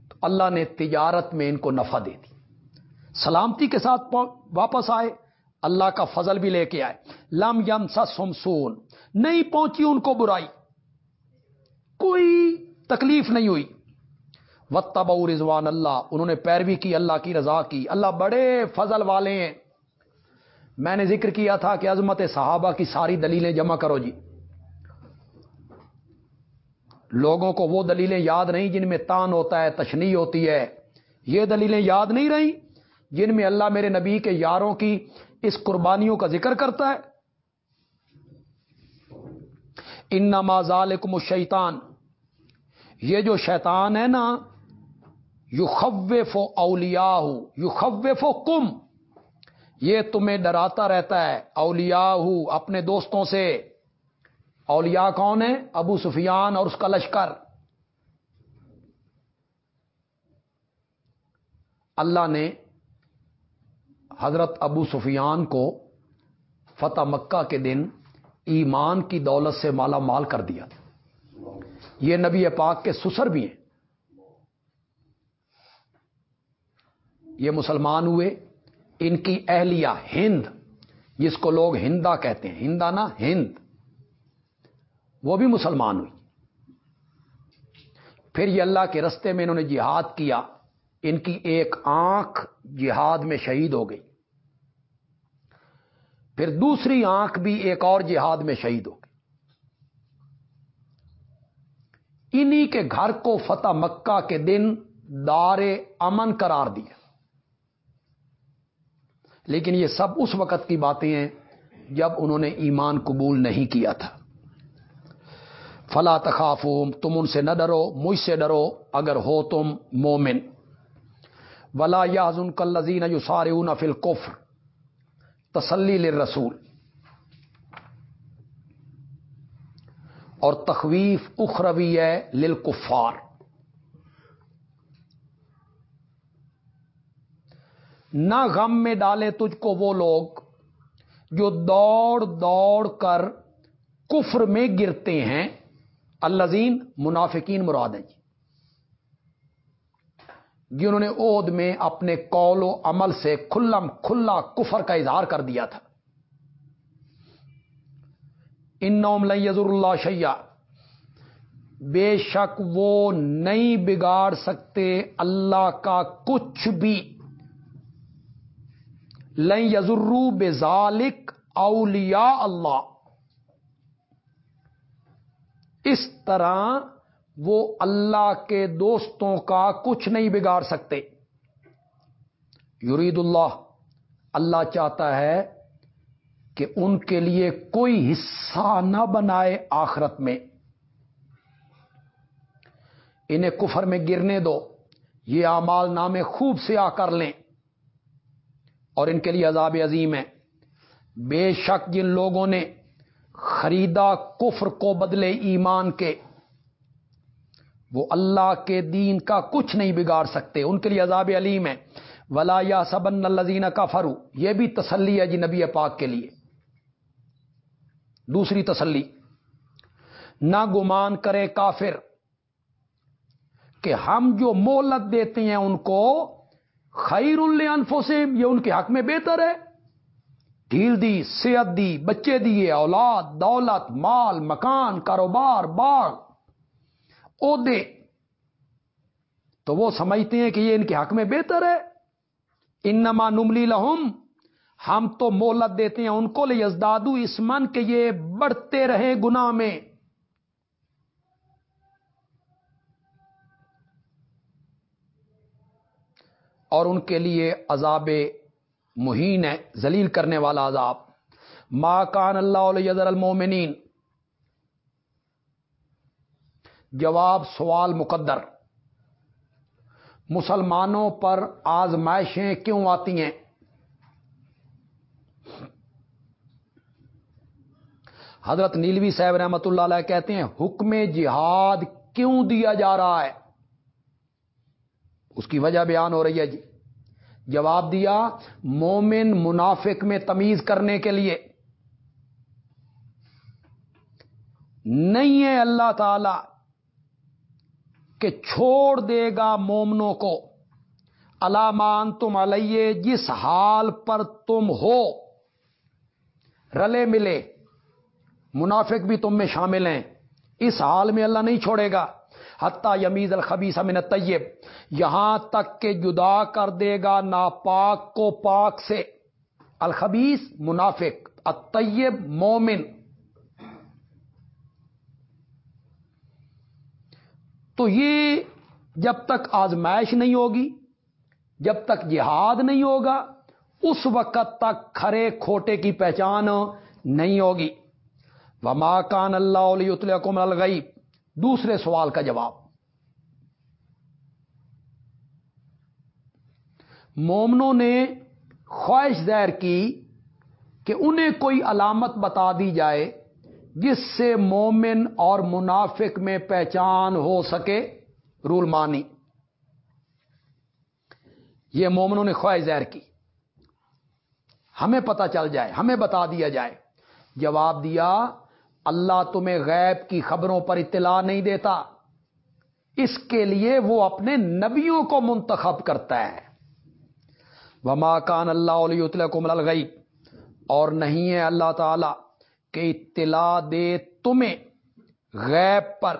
تو اللہ نے تجارت میں ان کو نفع دے دی۔ سلامتی کے ساتھ واپس آئے۔ اللہ کا فضل بھی لے کے آئے۔ لم یم سمسون نہیں پہنچی ان کو برائی۔ کوئی تکلیف نہیں ہوئی۔ وتب رضوان اللہ انہوں نے پیروی کی، اللہ کی رضا کی۔ اللہ بڑے فضل والے ہیں۔ میں نے ذکر کیا تھا کہ عظمت صحابہ کی ساری دلیلیں جمع کرو جی۔ لوگوں کو وہ دلیلیں یاد نہیں جن میں تان ہوتا ہے تشنی ہوتی ہے۔ یہ دلیلیں یاد نہیں رہی جن میں اللہ میرے نبی کے یاروں کی اس قربانیوں کا ذکر کرتا ہے۔ ان نماز شیطان یہ جو شیطان ہے نا یو خوف اولیا یو خوف کم۔ یہ تمہیں ڈراتا رہتا ہے اولیا اپنے دوستوں سے۔ اولیاء کون ہے ابو سفیان اور اس کا لشکر۔ اللہ نے حضرت ابو سفیان کو فتح مکہ کے دن ایمان کی دولت سے مالا مال کر دیا۔ یہ نبی پاک کے سسر بھی ہیں۔ یہ مسلمان ہوئے، ان کی اہلیہ ہند، جس کو لوگ ہندا کہتے ہیں، ہندا نا ہند، وہ بھی مسلمان ہوئی۔ پھر یہ اللہ کے رستے میں انہوں نے جہاد کیا، ان کی ایک آنکھ جہاد میں شہید ہو گئی۔ پھر دوسری آنکھ بھی ایک اور جہاد میں شہید ہو گئی۔ انہی کے گھر کو فتح مکہ کے دن دار امن قرار دیا۔ لیکن یہ سب اس وقت کی باتیں ہیں جب انہوں نے ایمان قبول نہیں کیا تھا۔ فلا تخافوم تم ان سے نہ ڈرو، مجھ سے ڈرو، اگر ہو تم مومن۔ ولا یازن کلزین یو سارے فل کفر تسلی رسول اور تخویف اخروی ہے للکفار۔ نہ غم میں ڈالے تجھ کو وہ لوگ جو دوڑ دوڑ کر کفر میں گرتے ہیں۔ الزین منافقین مراد ہیں جی۔ جنہوں نے عہد میں اپنے قول و عمل سے کھلم کھلا کفر کا اظہار کر دیا تھا۔ ان نوم یزر اللہ شیا بے شک وہ نہیں بگاڑ سکتے۔ اللہ کا کچھ بھی لئی یزرو بے ذالک اولیا اللہ۔ اس طرح وہ اللہ کے دوستوں کا کچھ نہیں بگاڑ سکتے۔ یرید اللہ اللہ چاہتا ہے کہ ان کے لیے کوئی حصہ نہ بنائے آخرت میں۔ انہیں کفر میں گرنے دو، یہ اعمال نامے خوب سے آ کر لیں۔ اور ان کے لیے عذاب عظیم ہے۔ بے شک جن لوگوں نے خریدا کفر کو بدلے ایمان کے، وہ اللہ کے دین کا کچھ نہیں بگاڑ سکتے۔ ان کے لیے عذاب علیم ہے۔ ولا یا سبن الزین کا فرو یہ بھی تسلی ہے جی نبی پاک کے لیے۔ دوسری تسلی، نہ گمان کرے کافر کہ ہم جو مولت دیتے ہیں ان کو خیر انفسم یہ ان کے حق میں بہتر ہے۔ ڈھیل دی صحت دی، بچے دیے، اولاد، دولت، مال، مکان، کاروبار، باغ، عہدے۔ تو وہ سمجھتے ہیں کہ یہ ان کے حق میں بہتر ہے۔ انما نملی لہم، ہم تو مولت دیتے ہیں ان کو لے یزدادو اس من کہ یہ بڑھتے رہے گنا میں۔ اور ان کے لیے عذاب مہین ہے، ذلیل کرنے والا عذاب۔ ما کان اللہ علیہ المومنین جواب سوال مقدر۔ مسلمانوں پر آزمائشیں کیوں آتی ہیں؟ حضرت نیلوی صاحب رحمت اللہ علیہ کہتے ہیں، حکم جہاد کیوں دیا جا رہا ہے؟ اس کی وجہ بیان ہو رہی ہے جی۔ جواب دیا، مومن منافق میں تمیز کرنے کے لیے۔ نہیں ہے اللہ تعالی کہ چھوڑ دے گا مومنوں کو۔ علامان تم علیہ، جس حال پر تم ہو۔ رلے ملے، منافق بھی تم میں شامل ہیں۔ اس حال میں اللہ نہیں چھوڑے گا۔ حتیٰ یمیز الخبیس من طیب یہاں تک کہ جدا کر دے گا ناپاک کو پاک سے۔ الخبیس منافق، الطیب مومن۔ تو یہ جب تک آزمائش نہیں ہوگی، جب تک جہاد نہیں ہوگا، اس وقت تک کھرے کھوٹے کی پہچان نہیں ہوگی۔ وما کان اللہ علیہ کو الغیب دوسرے سوال کا جواب۔ مومنوں نے خواہش زہر کی کہ انہیں کوئی علامت بتا دی جائے جس سے مومن اور منافق میں پہچان ہو سکے۔ رول مانی۔ یہ مومنوں نے خواہش زہر کی۔ ہمیں پتہ چل جائے، ہمیں بتا دیا جائے۔ جواب دیا اللہ تمہیں غیب کی خبروں پر اطلاع نہیں دیتا۔ اس کے لیے وہ اپنے نبیوں کو منتخب کرتا ہے۔ وما کان اللہ علیہ کو مل اور نہیں ہے اللہ تعالی کہ اطلاع دے تمہیں غیب پر۔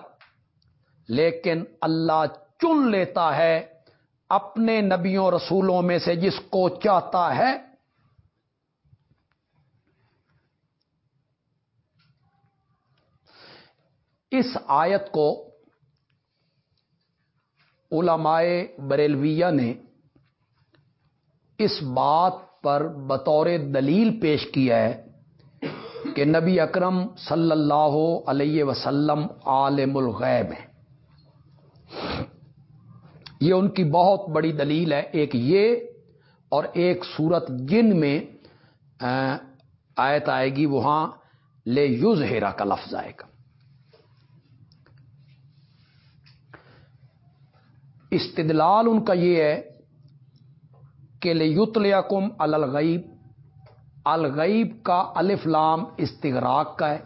لیکن اللہ چن لیتا ہے اپنے نبیوں رسولوں میں سے جس کو چاہتا ہے۔ اس آیت کو علماء بریلویہ نے اس بات پر بطور دلیل پیش کیا ہے کہ نبی اکرم صلی اللہ علیہ وسلم عالم الغیب ہیں۔ یہ ان کی بہت بڑی دلیل ہے۔ ایک یہ اور ایک سورت جن میں آیت آئے گی وہاں، لے یوز ہیرا کا لفظ آئے گا۔ استدلال ان کا یہ ہے کہ لے یوتلیکم الغیب الغیب کا الف لام استغراق کا ہے۔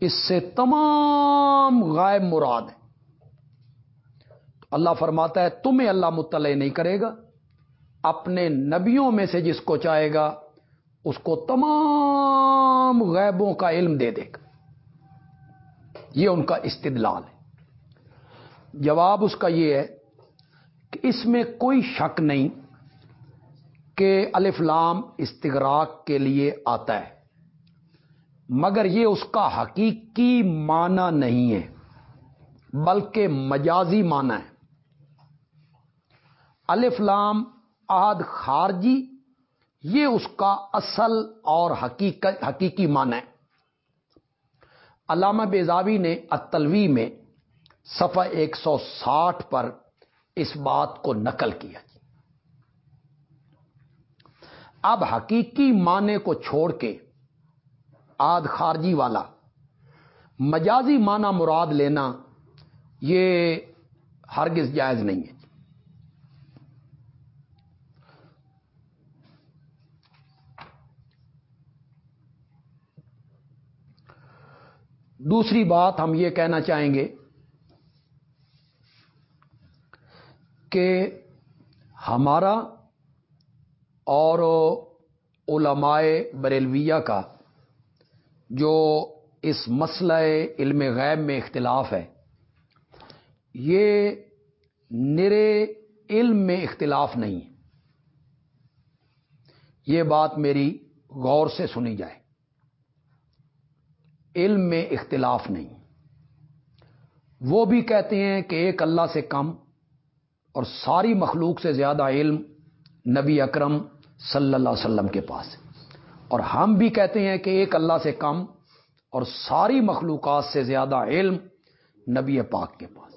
اس سے تمام غائب مراد ہے اللہ فرماتا ہے، تمہیں اللہ مطلع نہیں کرے گا، اپنے نبیوں میں سے جس کو چاہے گا، اس کو تمام غیبوں کا علم دے دے گا۔ یہ ان کا استدلال ہے۔ جواب اس کا یہ ہے کہ اس میں کوئی شک نہیں کہ الف لام استغراق کے لیے آتا ہے، مگر یہ اس کا حقیقی معنی نہیں ہے، بلکہ مجازی معنی ہے۔ الف لام آد خارجی، یہ اس کا اصل اور حقیقت حقیقی معنی ہے۔ علامہ بیزاوی نے اتلوی میں صفحہ ایک سو ساٹھ پر اس بات کو نقل کیا جی۔ اب حقیقی معنی کو چھوڑ کے آد خارجی والا مجازی معنی مراد لینا یہ ہرگز جائز نہیں ہے جی۔ دوسری بات ہم یہ کہنا چاہیں گے کہ ہمارا اور علماء بریلویہ کا جو اس مسئلہ علم غیب میں اختلاف ہے، یہ نرے علم میں اختلاف نہیں یہ بات میری غور سے سنی جائے۔ علم میں اختلاف نہیں۔ وہ بھی کہتے ہیں کہ ایک اللہ سے کم اور ساری مخلوق سے زیادہ علم نبی اکرم صلی اللہ علیہ وسلم کے پاس اور ہم بھی کہتے ہیں کہ ایک اللہ سے کم اور ساری مخلوقات سے زیادہ علم نبی پاک کے پاس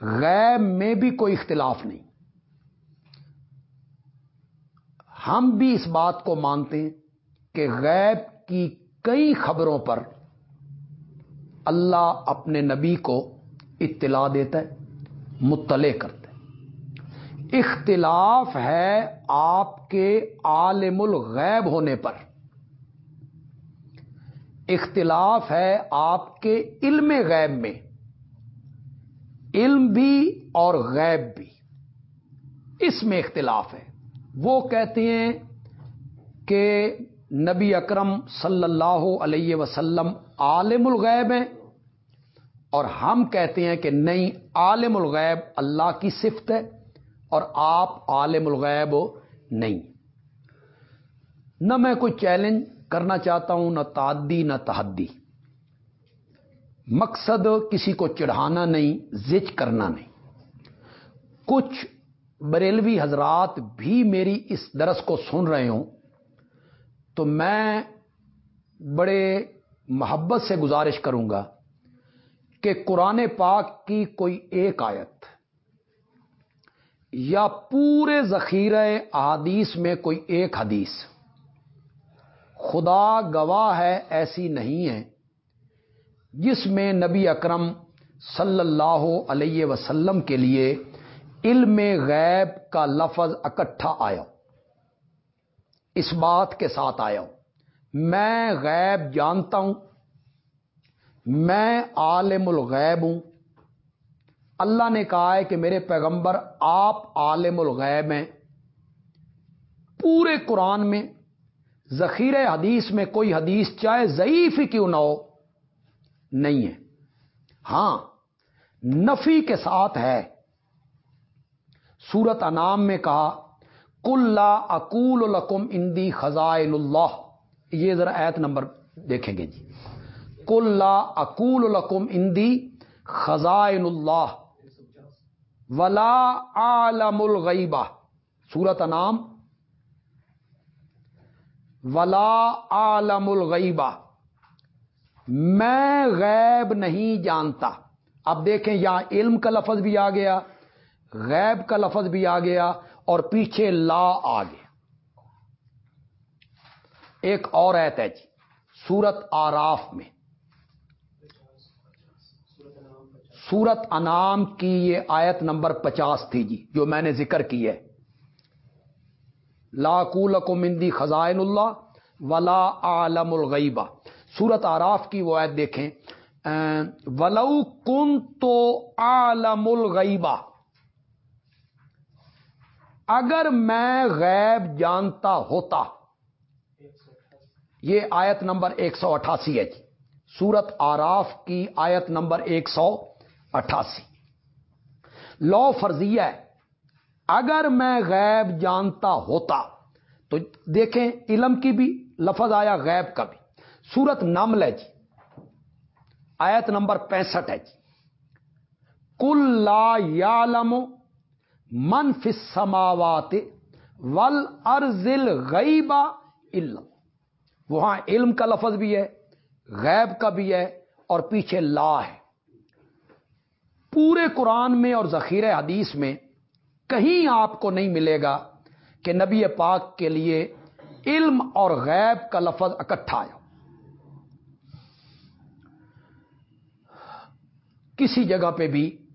غیب میں بھی کوئی اختلاف نہیں۔ ہم بھی اس بات کو مانتے ہیں کہ غیب کی کئی خبروں پر اللہ اپنے نبی کو اطلاع دیتا ہے۔ مطلع کرتا ہے اختلاف ہے آپ کے عالم الغیب ہونے پر۔ اختلاف ہے آپ کے علم غیب میں۔ علم بھی اور غیب بھی۔ اس میں اختلاف ہے۔ وہ کہتے ہیں کہ نبی اکرم صلی اللہ علیہ وسلم عالم الغیب ہیں۔ اور ہم کہتے ہیں کہ نہیں، عالم الغیب اللہ کی صفت ہے اور آپ عالم الغیب نہیں۔ نہ میں کوئی چیلنج کرنا چاہتا ہوں، نہ تعدی، نہ تحدی۔ مقصد کسی کو چڑھانا نہیں زچ کرنا نہیں۔ کچھ بریلوی حضرات بھی میری اس درس کو سن رہے ہوں، تو میں بڑے محبت سے گزارش کروں گا کہ قرآن پاک کی کوئی ایک آیت یا پورے ذخیرہ احادیث میں کوئی ایک حدیث خدا گواہ ہے ایسی نہیں ہے جس میں نبی اکرم صلی اللہ علیہ وسلم کے لیے علم غیب کا لفظ اکٹھا آیا اس بات کے ساتھ آیا میں غیب جانتا ہوں میں عالم الغیب ہوں۔ اللہ نے کہا ہے کہ میرے پیغمبر آپ عالم الغیب ہیں۔ پورے قرآن میں ذخیر حدیث میں کوئی حدیث چاہے ضعیف ہی کیوں نہ ہو، نہیں ہے۔ ہاں نفی کے ساتھ ہے۔ سورت انام میں کہا کل اکول القم اندی خزائن اللہ۔ یہ ذرا ایت نمبر دیکھیں گے جی۔ کل اکول القم اندی خزائن اللہ ولا عالم الغیبہ سورت انام ولا عالم الغیبہ میں غیب نہیں جانتا اب دیکھیں یہاں علم کا لفظ بھی آ گیا، غیب کا لفظ بھی آ گیا اور پیچھے لا آ گیا۔ ایک اور ایت ہے جی سورت آراف میں۔ سورت انام کی یہ آیت نمبر پچاس تھی جی جو میں نے ذکر کی ہے۔ لاکول کو مندی خزائن اللہ ولا عالم الغیبہ۔ سورت آراف کی وہ آیت دیکھیں۔ ولو کن تو عالم الغیبہ۔ اگر میں غیب جانتا ہوتا۔ یہ آیت نمبر ایک سو اٹھاسی ہے جی۔ سورت آراف کی آیت نمبر ایک سو۔ اٹھاسی۔ لو فرضیہ ہے، اگر میں غیب جانتا ہوتا، تو دیکھیں علم کی بھی، لفظ آیا غیب کا بھی۔ سورت نمل ہے جی آیت نمبر پینسٹھ ہے جی۔ کل لا یا من سماوات ول ارزل غیبا علم وہاں علم کا لفظ بھی ہے، غیب کا بھی ہے، اور پیچھے لا ہے۔ پورے قرآن میں اور ذخیر حدیث میں کہیں آپ کو نہیں ملے گا کہ نبی پاک کے لیے علم اور غیب کا لفظ اکٹھا آیا کسی جگہ پہ بھی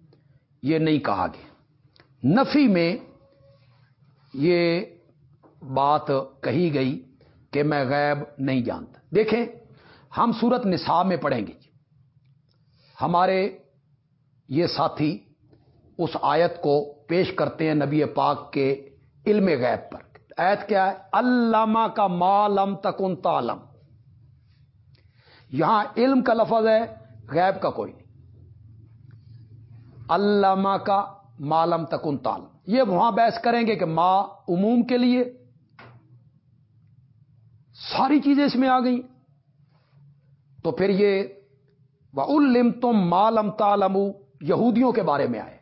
یہ نہیں کہا گیا۔ نفی میں یہ بات کہی گئی کہ میں غیب نہیں جانتا۔ دیکھیں، ہم صورت نصاب میں پڑھیں گے جی۔ ہمارے یہ ساتھی اس آیت کو پیش کرتے ہیں نبی پاک کے علم غیب پر۔ ایت کیا ہے؟ علامہ کا مالم تکن تالم یہاں علم کا لفظ ہے، غیب کا کوئی نہیں۔ علامہ کا مالم تکن تالم یہ وہاں بحث کریں گے کہ ماں عموم کے لیے ساری چیزیں اس میں آ گئی تو پھر یہ علم تم مالم تالم یہودیوں کے بارے میں آئے۔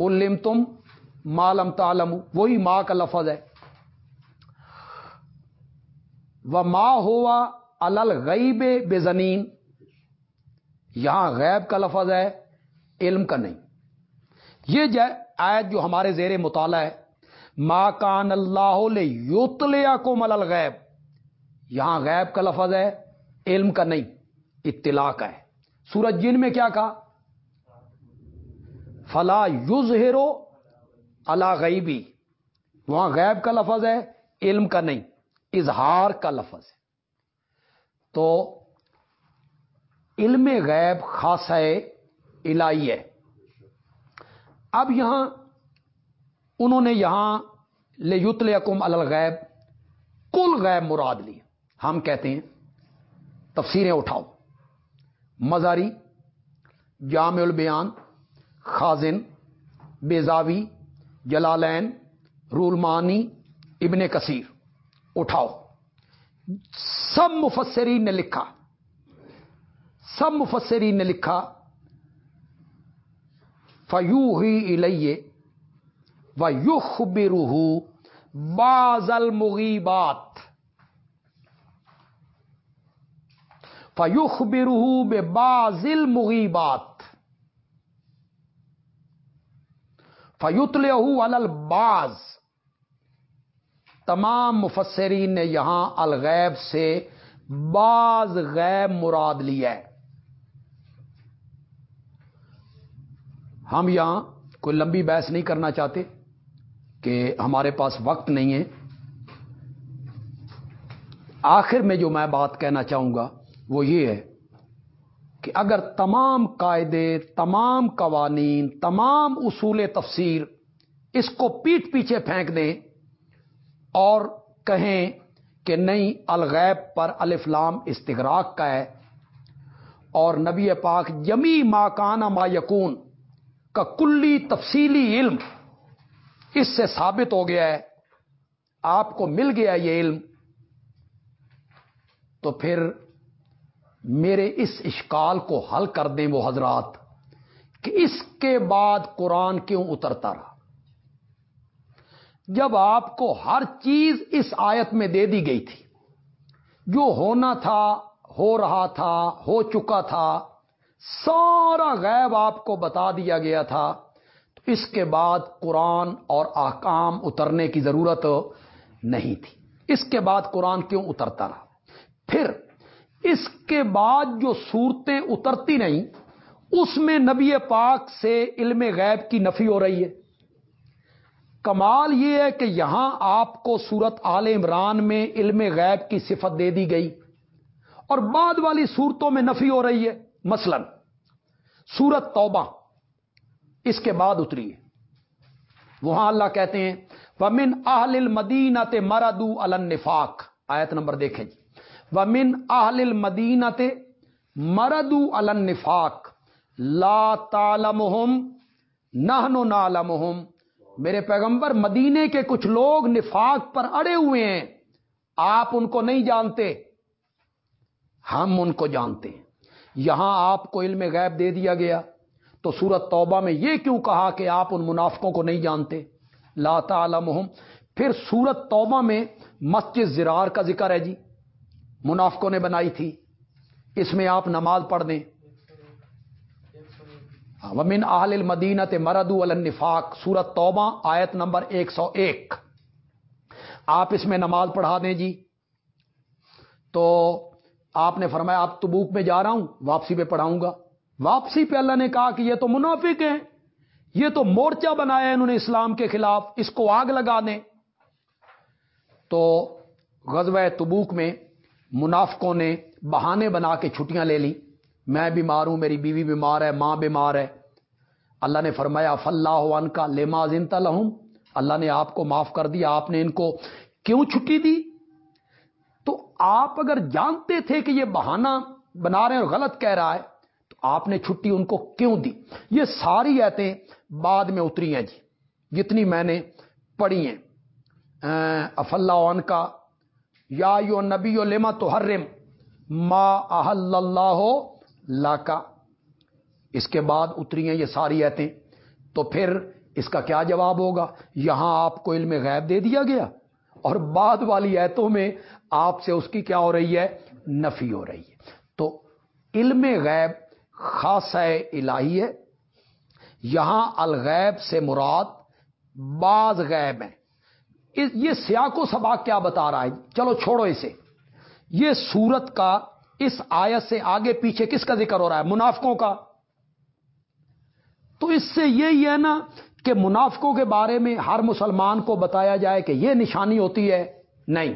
علم تم مالم تالم وہی ماں کا لفظ ہے۔ وہ ماں ہوا الل غیب بے زمین یہاں غیب کا لفظ ہے، علم کا نہیں۔ یہ آیت جو ہمارے زیر مطالعہ ہے، ما کان اللہ یوتلیا کو ملل غیب یہاں غیب کا لفظ ہے، علم کا نہیں، اطلاع کا ہے۔ سورج جن میں کیا کہا؟ فلا یوز ہیرو اللہ غیبی۔ وہاں غیب کا لفظ ہے، علم کا نہیں، اظہار کا لفظ ہے۔ تو علم غیب خاص ہے، الہی ہے۔ اب یہاں انہوں نے یہاں لے یوتل یقم الغیب کل غیب مراد لی۔ ہم کہتے ہیں، تفسیریں اٹھاؤ۔ مزاری جامع البیان خازن، بیزاوی، جلالین، رولمانی، ابن کثیر۔ اٹھاؤ۔ سب مفسرین نے لکھا۔ سب مفسرین نے لکھا فیو ہی الے و یوخ بروح باز المغیبات۔ فیوخ بروح بے بازل مغیبات فیوتل الباز تمام مفسرین نے یہاں الغیب سے باز غیب مراد لیا ہے۔ ہم یہاں کوئی لمبی بحث نہیں کرنا چاہتے کہ ہمارے پاس وقت نہیں ہے۔ آخر میں جو میں بات کہنا چاہوں گا وہ یہ ہے کہ اگر تمام قاعدے، تمام قوانین، تمام اصول تفسیر اس کو پیٹ پیچھے پھینک دیں اور کہیں کہ نہیں، الغیب پر الفلام استغراق کا ہے اور نبی پاک یمی ماکانہ ما یقون کا کلی تفصیلی علم اس سے ثابت ہو گیا ہے، آپ کو مل گیا یہ علم، تو پھر میرے اس اشکال کو حل کر دیں وہ حضرات، کہ اس کے بعد قرآن کیوں اترتا رہا؟ جب آپ کو ہر چیز اس آیت میں دے دی گئی تھی، جو ہونا تھا، ہو رہا تھا، ہو چکا تھا، سارا غیب آپ کو بتا دیا گیا تھا، تو اس کے بعد قرآن اور احکام اترنے کی ضرورت نہیں تھی۔ اس کے بعد قرآن کیوں اترتا رہا؟ پھر اس کے بعد جو صورتیں اترتی نہیں، اس میں نبی پاک سے علم غیب کی نفی ہو رہی ہے۔ کمال یہ ہے کہ یہاں آپ کو سورت آل عمران میں علم غیب کی صفت دے دی گئی۔ اور بعد والی صورتوں میں نفی ہو رہی ہے۔ مثلا سورت توبہ، اس کے بعد اتری ہے۔ وہاں اللہ کہتے ہیں، ومن اہل المدینہ مردو النفاق۔ آیت نمبر دیکھیں۔ جی ومن اہل المدینہ مردو النفاق. لا تالمہم نہ نالمہم میرے پیغمبر، مدینے کے کچھ لوگ نفاق پر اڑے ہوئے ہیں، آپ ان کو نہیں جانتے۔ ہم ان کو جانتے ہیں۔ یہاں آپ کو علم غیب دے دیا گیا۔ تو سورت توبہ میں یہ کیوں کہا کہ آپ ان منافقوں کو نہیں جانتے؟ لا تعلمہم۔ پھر سورت توبہ میں مسجد زرار کا ذکر ہے جی۔ منافقوں نے بنائی تھی۔ اس میں آپ نماز پڑھ دیں ہاں، ومن آل المدینت مردو النفاق سورت توبہ، آیت نمبر ایک سو ایک۔ آپ اس میں نماز پڑھا دیں جی۔ تو آپ نے فرمایا آپ تبوک میں جا رہا ہوں، واپسی پہ پڑھاؤں گا۔ واپسی پہ اللہ نے کہا کہ یہ تو منافق ہیں، یہ تو مورچہ بنایا انہوں نے اسلام کے خلاف، اس کو آگ لگا دیں۔ تو غزوہ تبوک میں منافقوں نے بہانے بنا کے چھٹیاں لے لی میں بیمار ہوں، میری بیوی بیمار ہے، ماں بیمار ہے۔ اللہ نے فرمایا ف اللہ کا لما زنتا لہم اللہ نے آپ کو معاف کر دیا، آپ نے ان کو کیوں چھٹی دی؟ تو آپ اگر جانتے تھے کہ یہ بہانہ بنا رہے ہیں اور غلط کہہ رہا ہے، تو آپ نے چھٹی ان کو کیوں دی؟ یہ ساری ایتیں بعد میں اتری ہیں جی۔ جتنی میں نے پڑھی ہیں۔ اف اللہ کا یا یو نبی لما تو حرم ما احل اللہ لاکا اس کے بعد اتری ہیں یہ ساری ایتیں۔ تو پھر اس کا کیا جواب ہوگا؟ یہاں آپ کو علم غیب دے دیا گیا۔ اور بعد والی ایتوں میں آپ سے اس کی کیا ہو رہی ہے؟ نفی ہو رہی ہے۔ تو علم غیب خاص الہی ہے۔ یہاں الغیب سے مراد بعض غیب ہیں۔ یہ سیاق و سباق کیا بتا رہا ہے؟ چلو چھوڑو اسے۔ یہ سورت کا اس آیت سے آگے پیچھے کس کا ذکر ہو رہا ہے؟ منافقوں کا۔ تو اس سے یہی ہے نا کہ منافقوں کے بارے میں ہر مسلمان کو بتایا جائے کہ یہ نشانی ہوتی ہے۔ نہیں،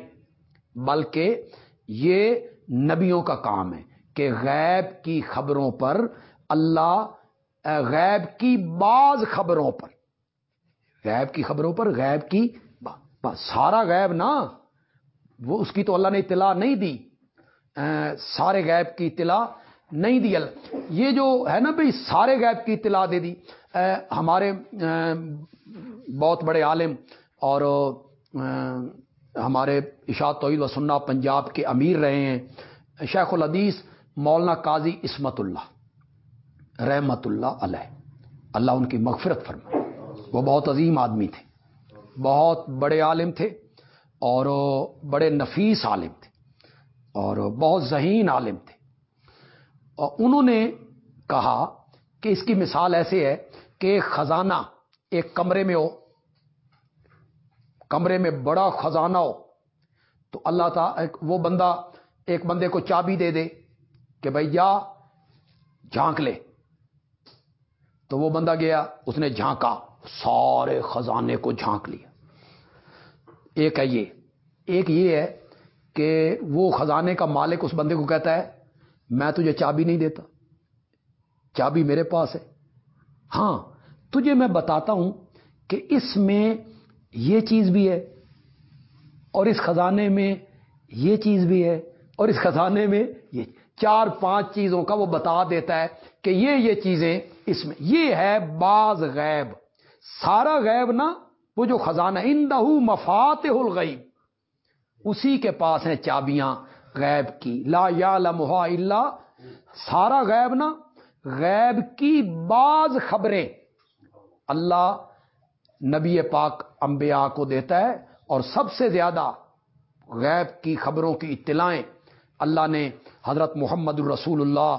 بلکہ یہ نبیوں کا کام ہے کہ غیب کی خبروں پر، اللہ، غیب کی بعض خبروں پر۔ غیب کی خبروں پر، غیب کی سارا غیب نا، وہ اس کی تو اللہ نے اطلاع نہیں دی۔ سارے غیب کی اطلاع نہیں دی۔ یہ جو ہے نا بھائی، سارے غیب کی اطلاع دے دی۔ ہمارے بہت بڑے عالم اور ہمارے اشاعت توحید و سننا پنجاب کے امیر رہے ہیں۔ شیخ الحدیث مولانا قاضی اسمت اللہ، رحمت اللہ علیہ۔ اللہ ان کی مغفرت فرمائے۔ وہ بہت عظیم آدمی تھے۔ بہت بڑے عالم تھے اور بڑے نفیس عالم تھے اور بہت ذہین عالم تھے۔ اور انہوں نے کہا کہ اس کی مثال ایسے ہے کہ خزانہ ایک کمرے میں ہو، کمرے میں بڑا خزانہ ہو، تو اللہ تعالی وہ بندہ ایک بندے کو چابی دے دے کہ بھائی جا، جھانک لے۔ تو وہ بندہ گیا، اس نے جھانکا۔ سارے خزانے کو جھانک لیا۔ ایک ہے یہ۔ ایک یہ ہے کہ وہ خزانے کا مالک اس بندے کو کہتا ہے، میں تجھے چابی نہیں دیتا، چابی میرے پاس ہے۔ ہاں تجھے میں بتاتا ہوں کہ اس میں یہ چیز بھی ہے اور اس خزانے میں یہ چیز بھی ہے اور اس خزانے میں یہ چار پانچ چیزوں کا وہ بتا دیتا ہے کہ یہ یہ چیزیں اس میں، یہ ہے بعض غیب۔ سارا غیب نا وہ جو خزانہ اندہ مفات الغیب اسی کے پاس ہیں چابیاں غیب کی۔ لا یا لمحا اللہ سارا غیب نا غیب کی بعض خبریں۔ اللہ نبی پاک انبیاء کو دیتا ہے اور سب سے زیادہ غیب کی خبروں کی اطلاعیں اللہ نے حضرت محمد الرسول اللہ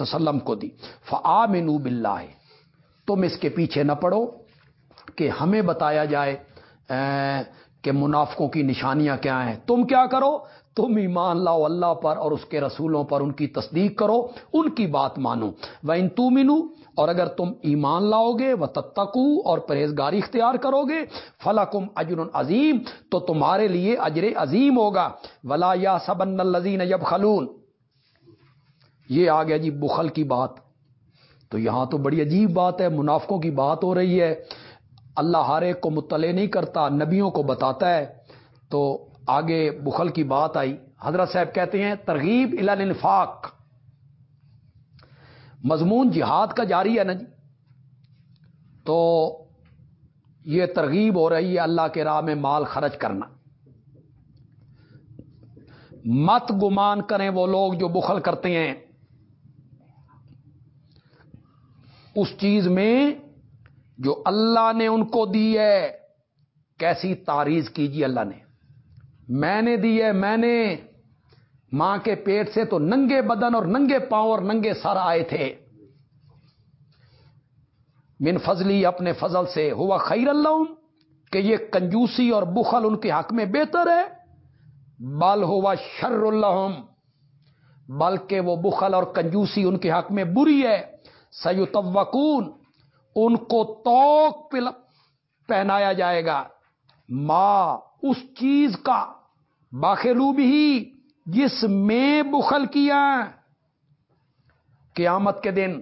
وسلم کو دی۔ فآمنوا باللہ۔ تم اس کے پیچھے نہ پڑو کہ ہمیں بتایا جائے کہ منافقوں کی نشانیاں کیا ہیں۔ تم کیا کرو؟ تم ایمان لاؤ اللہ پر اور اس کے رسولوں پر ان کی تصدیق کرو، ان کی بات مانو۔ وہ ان تمینو اور اگر تم ایمان لاؤ گے وہ تتکو اور پرہیزگاری اختیار کرو گے فلاکم اجر عظیم تو تمہارے لیے اجر عظیم ہوگا۔ ولا یا سبن الزین یب خلون یہ آ گیا جی بخل کی بات۔ تو یہاں تو بڑی عجیب بات ہے، منافقوں کی بات ہو رہی ہے۔ اللہ ہر ایک کو مطلع نہیں کرتا، نبیوں کو بتاتا ہے۔ تو آگے بخل کی بات آئی۔ حضرت صاحب کہتے ہیں، ترغیب الانفاق۔ مضمون جہاد کا جاری ہے نا جی۔ تو یہ ترغیب ہو رہی ہے اللہ کے راہ میں مال خرچ کرنا۔ مت گمان کریں وہ لوگ جو بخل کرتے ہیں۔ اس چیز میں جو اللہ نے ان کو دی ہے، کیسی تاریخ کیجیے اللہ نے۔ میں نے دی ہے، میں نے ماں کے پیٹ سے تو ننگے بدن اور ننگے پاؤں اور ننگے سر آئے تھے۔ من فضلی اپنے فضل سے ہوا خیر اللہ کہ یہ کنجوسی اور بخل ان کے حق میں بہتر ہے۔ بل ہوا شر اللہ بلکہ وہ بخل اور کنجوسی ان کے حق میں بری ہے۔ سیوتوکون ان کو توک پہنایا جائے گا۔ ماں اس چیز کا۔ باخلو بھی جس میں بخل کیا۔ قیامت کے دن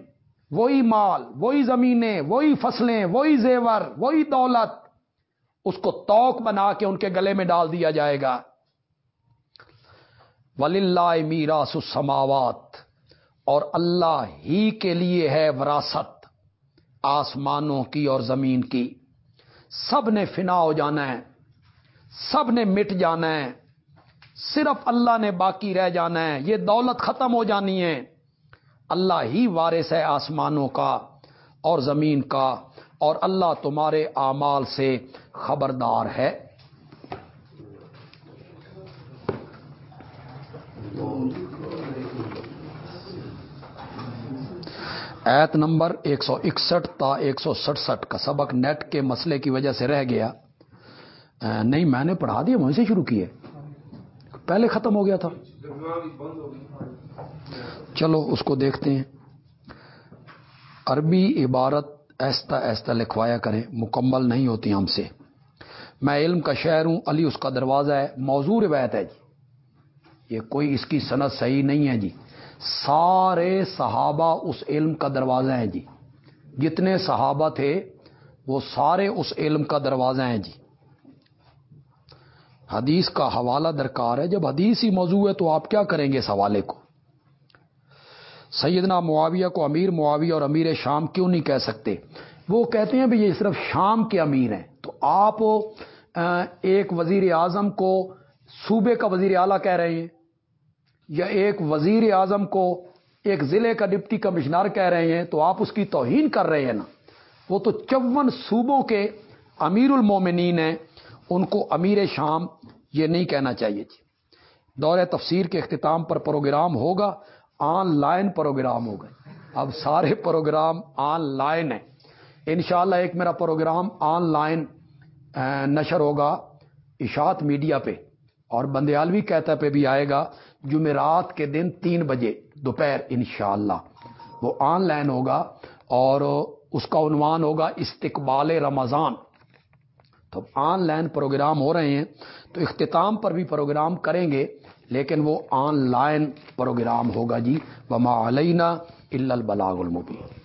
وہی مال، وہی زمینیں، وہی فصلیں، وہی زیور، وہی دولت، اس کو توک بنا کے ان کے گلے میں ڈال دیا جائے گا۔ ولی اللہ میرا سماوات اور اللہ ہی کے لیے ہے وراثت، آسمانوں کی اور زمین کی۔ سب نے فنا ہو جانا ہے، سب نے مٹ جانا ہے، صرف اللہ نے باقی رہ جانا ہے۔ یہ دولت ختم ہو جانی ہے۔ اللہ ہی وارث ہے آسمانوں کا اور زمین کا، اور اللہ تمہارے اعمال سے خبردار ہے۔ ایت نمبر ایک سو اکسٹھ تا ایک سو سڑسٹھ کا سبق نیٹ کے مسئلے کی وجہ سے رہ گیا۔ نہیں، میں نے پڑھا دیا وہیں سے شروع کیے پہلے ختم ہو گیا تھا۔ چلو، اس کو دیکھتے ہیں۔ عربی عبارت ایستا ایستا لکھوایا کریں، مکمل نہیں ہوتی ہم سے۔ میں علم کا شہر ہوں، علی، اس کا دروازہ ہے۔ موضوع روایت ہے جی۔ یہ کوئی اس کی صنعت صحیح نہیں ہے جی۔ سارے صحابہ اس علم کا دروازہ ہے جی۔ جتنے صحابہ تھے، وہ سارے اس علم کا دروازہ ہیں جی۔ حدیث کا حوالہ درکار ہے، جب حدیث ہی موضوع ہے تو آپ کیا کریں گے اس حوالے کو؟ سیدنا معاویہ کو امیر معاویہ اور امیر شام کیوں نہیں کہہ سکتے؟ وہ کہتے ہیں بھائی یہ صرف شام کے امیر ہیں۔ تو آپ ایک وزیر اعظم کو صوبے کا وزیر اعلیٰ کہہ رہے ہیں۔ یا ایک وزیر اعظم کو ایک ضلع کا ڈپٹی کمشنر کہہ رہے ہیں تو آپ اس کی توہین کر رہے ہیں نا؟ وہ تو چون صوبوں کے امیر المومنین ہیں، ان کو امیر شام یہ نہیں کہنا چاہیے جی۔ دور تفسیر کے اختتام پر پروگرام ہوگا، آن لائن پروگرام ہوگا۔ اب سارے پروگرام آن لائن ہیں۔ انشاءاللہ ایک میرا پروگرام آن لائن نشر ہوگا اشاعت میڈیا پہ۔ اور بندیالوی کہتا پہ بھی آئے گا۔ جمعرات کے دن تین بجے دوپہر انشاءاللہ۔ وہ آن لائن ہوگا اور اس کا عنوان ہوگا استقبال رمضان۔ تو آن لائن پروگرام ہو رہے ہیں تو اختتام پر بھی پروگرام کریں گے، لیکن وہ آن لائن پروگرام ہوگا جی۔ وما علینا البلاغ المبین